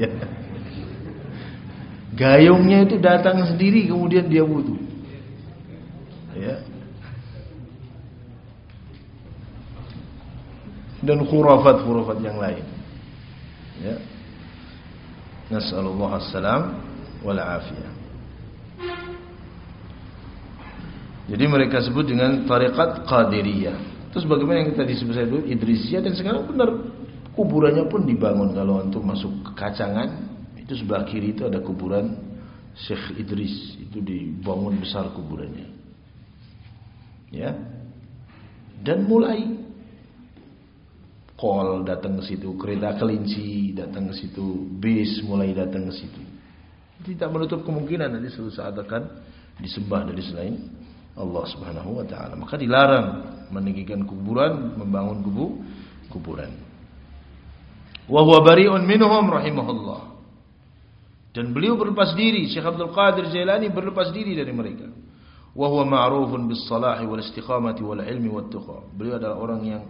ya. Gayungnya itu datang sendiri kemudian dia wudhu. Ya. Dan khurafat-khurafat yang lain. Ya. Nas'alullah assalam wal afiyah. Jadi mereka sebut dengan tarikat Qadiriyah. Terus bagaimana yang tadi disebut saya dulu Idrisiyah dan sekarang benar kuburannya pun dibangun kalau untuk masuk ke kacangan itu sebelah kiri itu ada kuburan Syekh Idris itu dibangun besar kuburannya. Ya. Dan mulai kol datang ke situ, kereta kelinci datang ke situ, bis mulai datang ke situ. Tidak menutup kemungkinan nanti suatu saat akan disembah dari selain Allah Subhanahu wa taala. Maka dilarang meninggikan kuburan, membangun kubu kuburan. Wa huwa bari'un minhum rahimahullah. Dan beliau berlepas diri, Syekh Abdul Qadir Jailani berlepas diri dari mereka. Wa huwa ma'rufun bis salahi wal istiqamati wal ilmi wat tuqa. Beliau adalah orang yang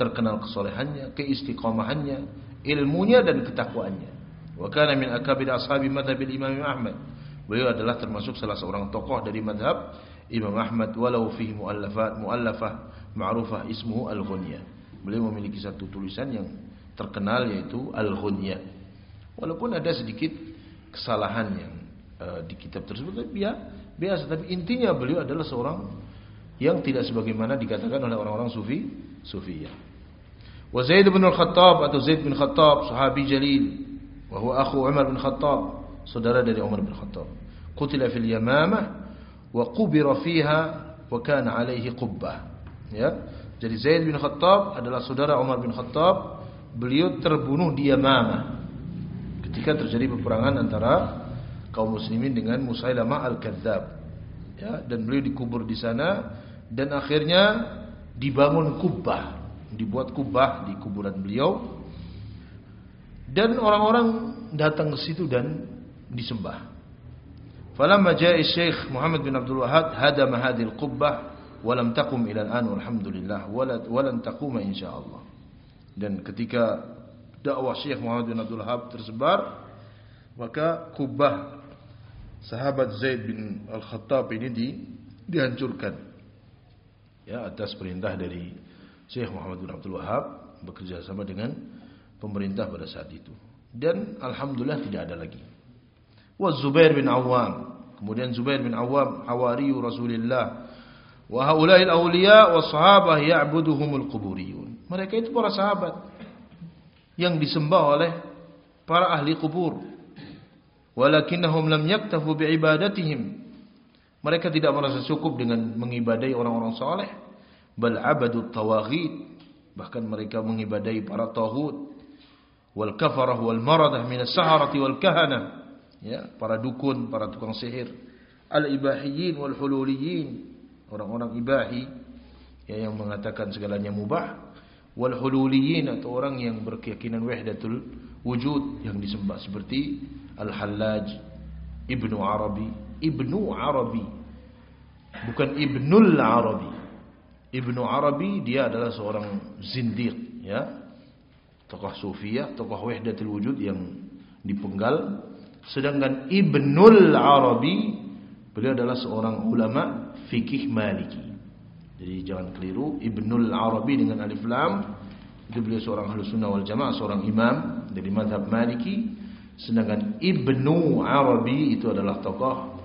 terkenal kesolehannya, keistiqamahannya, ilmunya dan ketakwaannya. Wa kana min akabir ashabi madhhab Imam Ahmad. Beliau adalah termasuk salah seorang tokoh dari madhab Imam Ahmad walau fihi muallafat muallafah ma'rufah ismuhu Al-Ghunya. Beliau memiliki satu tulisan yang terkenal yaitu Al-Ghunya. Walaupun ada sedikit kesalahan yang uh, di kitab tersebut tapi ya biasa tapi intinya beliau adalah seorang yang tidak sebagaimana dikatakan oleh orang-orang sufi sufiyah. Wa Zaid bin Al-Khattab atau Zaid bin Khattab sahabi jalil wa huwa akhu Umar bin Khattab saudara dari Umar bin Khattab. Qutila fil Yamamah wa qubira fiha wa kana alaihi qubbah ya jadi Zaid bin Khattab adalah saudara Umar bin Khattab beliau terbunuh di Yamamah ketika terjadi peperangan antara kaum muslimin dengan Musailamah al-Kadzab ya dan beliau dikubur di sana dan akhirnya dibangun kubah, dibuat kubah di kuburan beliau. Dan orang-orang datang ke situ dan disembah. Falamma ja'a Syekh Muhammad bin Abdul Wahhab hadama hadhihi al-qubbah wa lam taqum ila al-an walhamdulillah wa lan taquma insyaallah. Dan ketika dakwah Syekh Muhammad bin Abdul Wahhab tersebar, maka kubah sahabat Zaid bin Al-Khattab ini di, dihancurkan ya atas perintah dari Syekh Muhammad bin Abdul Wahab bekerja sama dengan pemerintah pada saat itu dan alhamdulillah tidak ada lagi wa Zubair bin Awam. Kemudian Zubair bin Awam hawari Rasulullah. Wa haula'i al-awliya wa sahabah ya'buduhumul quburiyun. Mereka itu para sahabat yang disembah oleh para ahli kubur. Walakinnahum lam yaktafu bi'ibadatihim. Mereka tidak merasa cukup dengan mengibadai orang-orang saleh, bal abadu tawaghid bahkan mereka mengibadai para tauhid wal kafarah wal maradah min as-saharati wal kahana. Ya para dukun para tukang sihir. Al ibahiyin wal hululiyin orang-orang ibahi ya, yang mengatakan segalanya mubah. Wal hululiyin atau orang yang berkeyakinan wahdatul wujud yang disembah seperti al hallaj ibnu arabi ibnu arabi. Bukan ibnul arabi. Ibnu arabi dia adalah seorang zindiq ya. Tokoh sufiyah tokoh wahdatul wujud yang dipenggal. Sedangkan ibnul arabi beliau adalah seorang ulama fikih maliki. Jadi jangan keliru Ibnul Arabi dengan alif lam itu beliau seorang ahli sunnah wal jamaah, seorang imam dari madhab Maliki. Sedangkan Ibnu Arabi itu adalah tokoh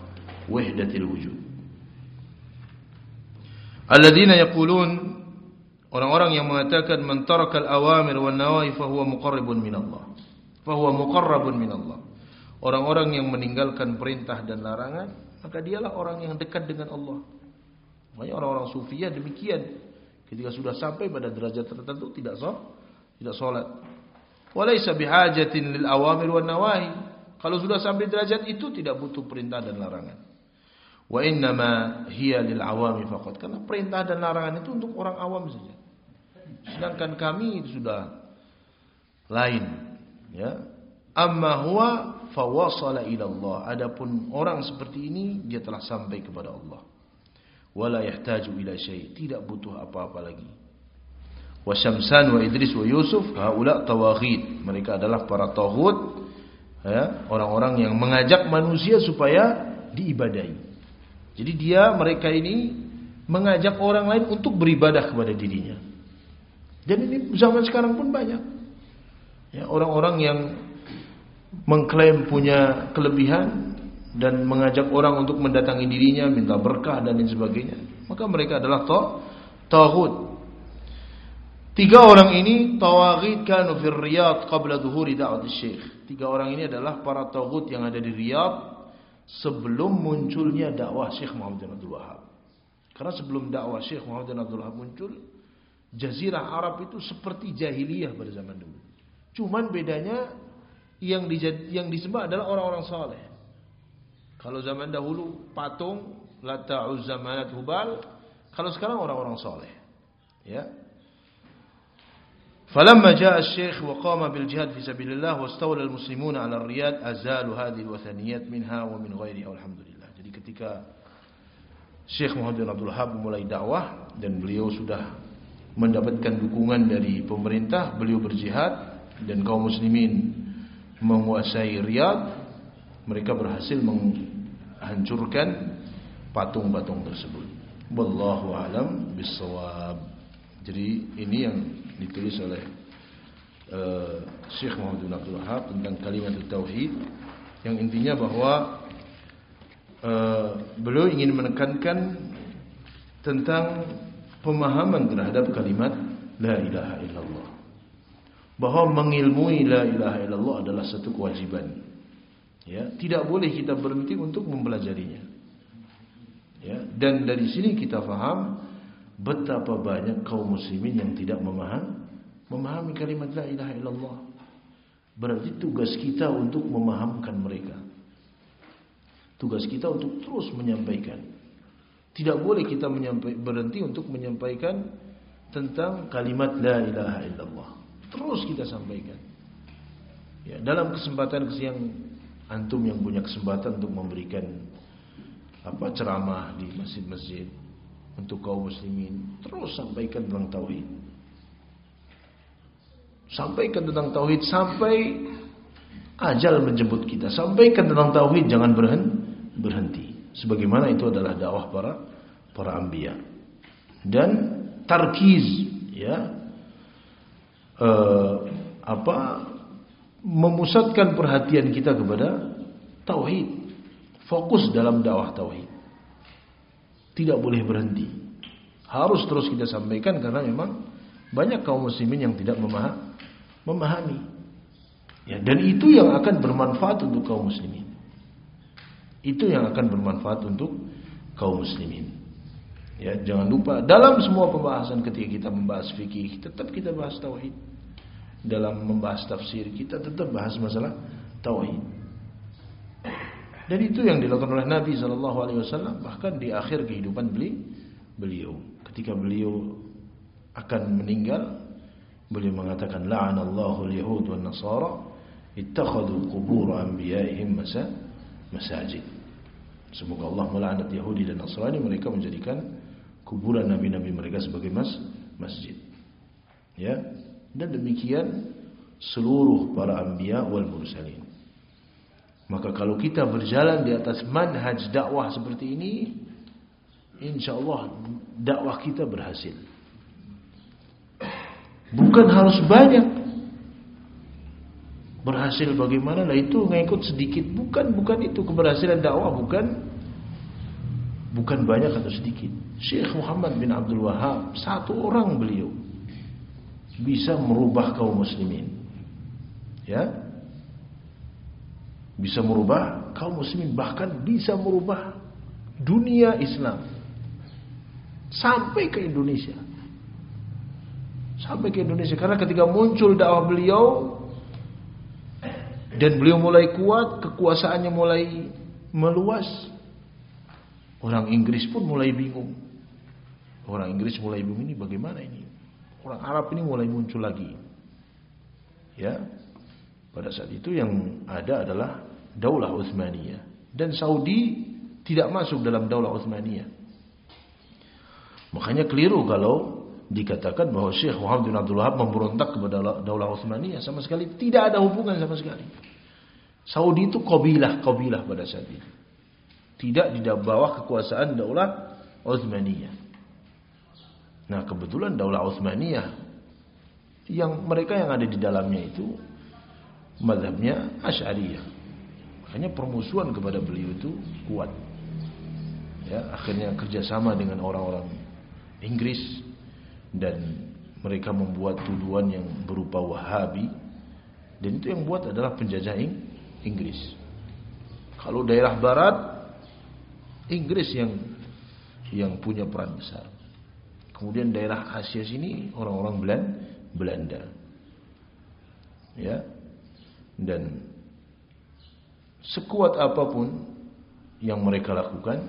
wahdatil wujud. Alladzina yaqulun orang-orang yang mengatakan man tarakal awamir wan nawahi fa huwa muqarrabun min Allah. Fa huwa muqarrabun min Allah. Orang-orang yang meninggalkan perintah dan larangan, maka dialah orang yang dekat dengan Allah. Makanya orang-orang sufiyah demikian. Ketika sudah sampai pada derajat tertentu tidak sah, tidak salat. Walaysa bihajatin lil awamir wan nawahi. Kalau sudah sampai derajat itu tidak butuh perintah dan larangan. Wa innama hiya lil awami faqat. Karena perintah dan larangan itu untuk orang awam saja. Sedangkan kami sudah lain, ya. Amma huwa fawasala ila Allah. Adapun orang seperti ini dia telah sampai kepada Allah wala yahtaju ila syai tidak butuh apa-apa lagi wa syamsan wa idris wa yusuf haula tawaghid mereka adalah para tauhid ya orang-orang yang mengajak manusia supaya diibadahi jadi dia mereka ini mengajak orang lain untuk beribadah kepada dirinya dan ini zaman sekarang pun banyak ya orang-orang yang mengklaim punya kelebihan dan mengajak orang untuk mendatangi dirinya, minta berkah dan lain sebagainya. Maka mereka adalah tauhid. Tiga orang ini tawaghid kanu fil Riyadh qabla dhuhuri da'wat Syekh. Tiga orang ini adalah para tauhid yang ada di Riyadh sebelum munculnya dakwah Syekh Muhammad bin Abdul Wahab. Karena sebelum dakwah Syekh Muhammad bin Abdul Wahab muncul, jazirah Arab itu seperti jahiliyah pada zaman dulu. Cuman bedanya yang yang disembah adalah orang-orang saleh. Kalau zaman dahulu patung, Lata Uzza Manat Hubal. Kalau sekarang orang-orang soleh. Ya. فلما جاء الشيخ وقام بالجهاد في سبيل الله واستولى المسلمون على الرياض أزالوا هذه الوثنيات منها ومن غيرها والحمد لله. Jadi ketika Syekh Muhammad bin Abdul Wahab mulai dakwah dan beliau sudah mendapatkan dukungan dari pemerintah, beliau berjihad dan kaum muslimin menguasai Riyadh, mereka berhasil hancurkan patung-patung tersebut. Wallahu alam bisawab. Jadi ini yang ditulis oleh uh, Syekh Muhammad bin Abdul Wahab tentang kalimat tauhid yang intinya bahwa uh, beliau ingin menekankan tentang pemahaman terhadap kalimat la ilaha illallah. Bahwa mengilmui la ilaha illallah adalah satu kewajiban Ya, tidak boleh kita berhenti untuk mempelajarinya. Ya, dan dari sini kita faham betapa banyak kaum muslimin yang tidak memaham memahami kalimat la ilaha illallah. Berarti tugas kita untuk memahamkan mereka. Tugas kita untuk terus menyampaikan. Tidak boleh kita berhenti untuk menyampaikan tentang kalimat la ilaha illallah. Terus kita sampaikan. Ya, dalam kesempatan yang antum yang punya kesempatan untuk memberikan apa ceramah di masjid-masjid untuk kaum muslimin. Terus sampaikan tentang tauhid. Sampaikan tentang tauhid sampai ajal menjemput kita. Sampaikan tentang tauhid jangan berhenti. Sebagaimana itu adalah dakwah para para anbiya. Dan tarkiz ya uh, apa memusatkan perhatian kita kepada tauhid. Fokus dalam dakwah tauhid. Tidak boleh berhenti. Harus terus kita sampaikan karena memang banyak kaum muslimin yang tidak memahami. Ya, dan itu yang akan bermanfaat untuk kaum muslimin. Itu yang akan bermanfaat untuk kaum muslimin. Ya, jangan lupa dalam semua pembahasan ketika kita membahas fikih, tetap kita bahas tauhid. Dalam membahas tafsir, kita tetap bahas masalah tauhid. Dan itu yang dilakukan oleh Nabi sallallahu alaihi wasallam bahkan di akhir kehidupan beliau. Ketika beliau akan meninggal, beliau mengatakan la'anallahu al-yahud wan nasara ittakhadhu qubur anbiya'ihim masajid. Semoga Allah melaknat Yahudi dan Nasrani mereka menjadikan kuburan nabi-nabi mereka sebagai mas masjid. Ya. Dan demikian seluruh para anbiya wal mursalin. Maka kalau kita berjalan di atas manhaj dakwah seperti ini, insya Allah dakwah kita berhasil. Bukan harus banyak. Berhasil bagaimana? Lah itu ngikut sedikit. Bukan, bukan itu keberhasilan dakwah, bukan bukan banyak atau sedikit. Syekh Muhammad bin Abdul Wahab satu orang beliau bisa merubah kaum muslimin. Ya. Bisa merubah kaum muslimin bahkan bisa merubah dunia Islam sampai ke Indonesia. Sampai ke Indonesia karena ketika muncul dakwah beliau dan beliau mulai kuat, kekuasaannya mulai meluas. Orang Inggris pun mulai bingung. Orang Inggris mulai bingung ini bagaimana ini? Orang Arab ini mulai muncul lagi. Ya. Pada saat itu yang ada adalah Daulah Utsmaniyah dan Saudi tidak masuk dalam Daulah Utsmaniyah. Makanya keliru kalau dikatakan bahwa Syekh Muhammad bin Abdul Wahab memberontak kepada Daulah Utsmaniyah sama sekali tidak ada hubungan sama sekali. Saudi itu kabilah kabilah pada saat itu. Tidak di bawah kekuasaan Daulah Utsmaniyah. Nah kebetulan Daulah Utsmaniyah yang mereka yang ada di dalamnya itu madhabnya Asy'ariyah. Makanya permusuhan kepada beliau itu kuat. Ya, akhirnya kerjasama dengan orang-orang Inggris dan mereka membuat tuduhan yang berupa Wahabi dan itu yang buat adalah penjajah Inggris. Kalau daerah barat Inggris yang yang punya peran besar. Kemudian daerah Asia sini orang-orang Belanda. Ya. Dan sekuat apa pun yang mereka lakukan,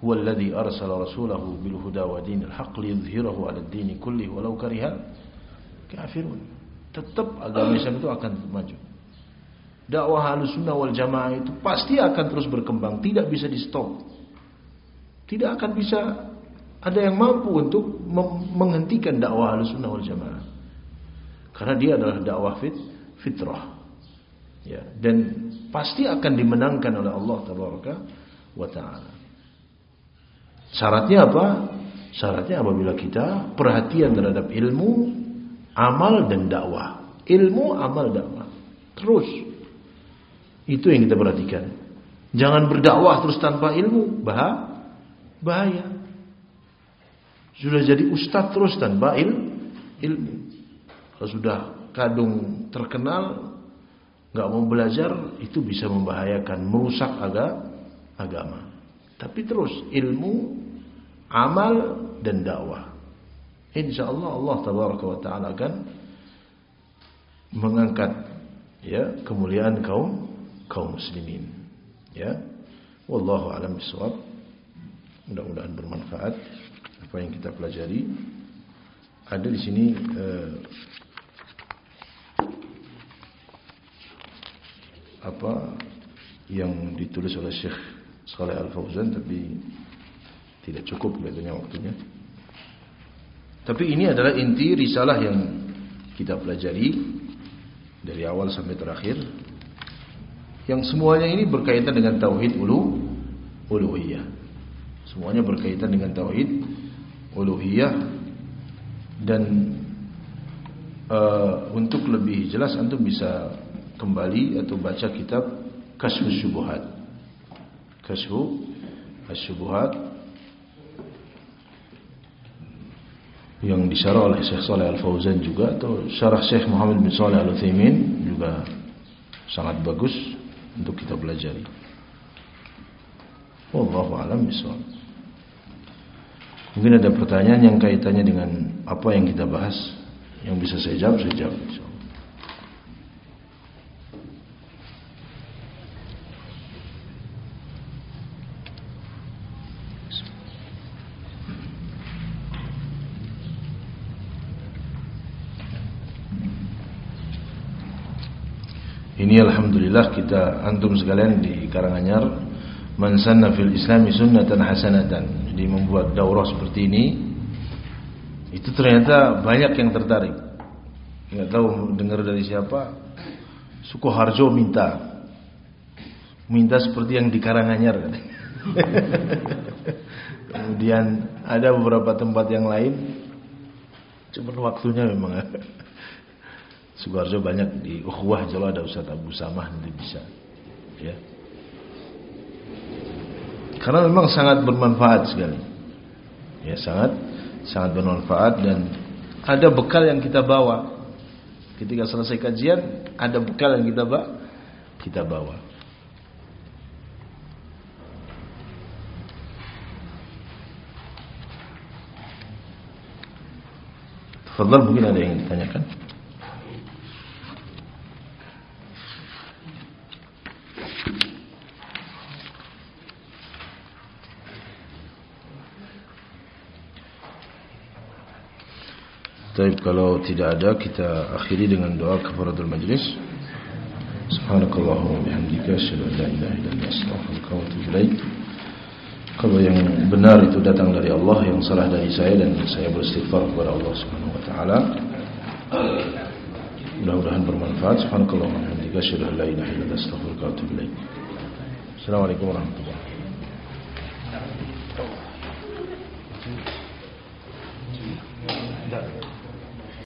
huwa alladhi arsala rasulahu bil huda wa dinil haqq liyudhhirahu 'ala ad-din kullihi walau karihal kafirun. Tetap agama Islam itu akan maju. Dakwah Ahlussunnah wal Jamaah itu pasti akan terus berkembang, tidak bisa di-stop. Tidak akan bisa ada yang mampu untuk menghentikan dakwah Ahlussunnah wal Jamaah. Karena dia adalah dakwah fit, fitrah. Ya, dan pasti akan dimenangkan oleh Allah tabaraka wa taala. Syaratnya apa? Syaratnya apabila kita perhatian terhadap ilmu, amal dan dakwah. Ilmu, amal, dakwah. Terus. Itu yang kita perhatikan. Jangan berdakwah terus tanpa ilmu, bahaya. Sudah jadi ustadz terus tanpa il, ilmu. Kalau sudah kadung terkenal, nggak mau belajar, itu bisa membahayakan, merusak aga, agama. Tapi terus ilmu, amal dan dakwah. Insya Allah Allah Taala akan mengangkat ya kemuliaan kaum kaum muslimin. Ya, wallahu alam bisawab. Mudah-mudahan bermanfaat apa yang kita pelajari ada di sini eh, apa yang ditulis oleh Syekh Saleh Al Fauzan tapi tidak cukup kelihatannya waktunya. Tapi ini adalah inti risalah yang kita pelajari dari awal sampai terakhir. Yang semuanya ini berkaitan dengan tauhid ulu uluhiyah. Semuanya berkaitan dengan tauhid uluhiyah dan uh, untuk lebih jelas antum bisa kembali atau baca kitab Kasfu Syubuhat. Kasfu Syubuhat yang disyarah oleh Syekh Saleh Al-Fauzan juga atau syarah Syekh Muhammad bin Saleh Al-Utsaimin juga sangat bagus untuk kita pelajari. Wallahu a'lam bishawab. Mungkin ada pertanyaan yang kaitannya dengan apa yang kita bahas yang bisa saya jawab, saya jawab. Ini alhamdulillah kita antum sekalian di Karanganyar man sanna fil islami sunnatan hasanatan. Jadi membuat daurah seperti ini itu ternyata banyak yang tertarik. Enggak tahu dengar dari siapa. Sukoharjo minta minta seperti yang di Karanganyar [laughs] Kemudian ada beberapa tempat yang lain Cuma waktunya memang [laughs] Sukoharjo banyak di Ukhuwah Jawa ada Ustaz Abu Samah nanti bisa. Ya. Karena memang sangat bermanfaat sekali. Ya, sangat sangat bermanfaat dan ada bekal yang kita bawa. Ketika selesai kajian, ada bekal yang kita bawa, kita bawa. Fadal mungkin ada yang ditanyakan. baik kalau tidak ada kita akhiri dengan doa kafaratul majlis. Subhanakallahumma bihamdika asyhadu an la. Kalau yang benar itu datang dari Allah, yang salah dari saya dan saya beristighfar kepada Allah Subhanahu wa taala. Mudah-mudahan bermanfaat. Subhanakallahumma bihamdika asyhadu an la ilaha illa anta astaghfiruka wa atubu ilaik. Assalamualaikum warahmatullahi wabarakatuh.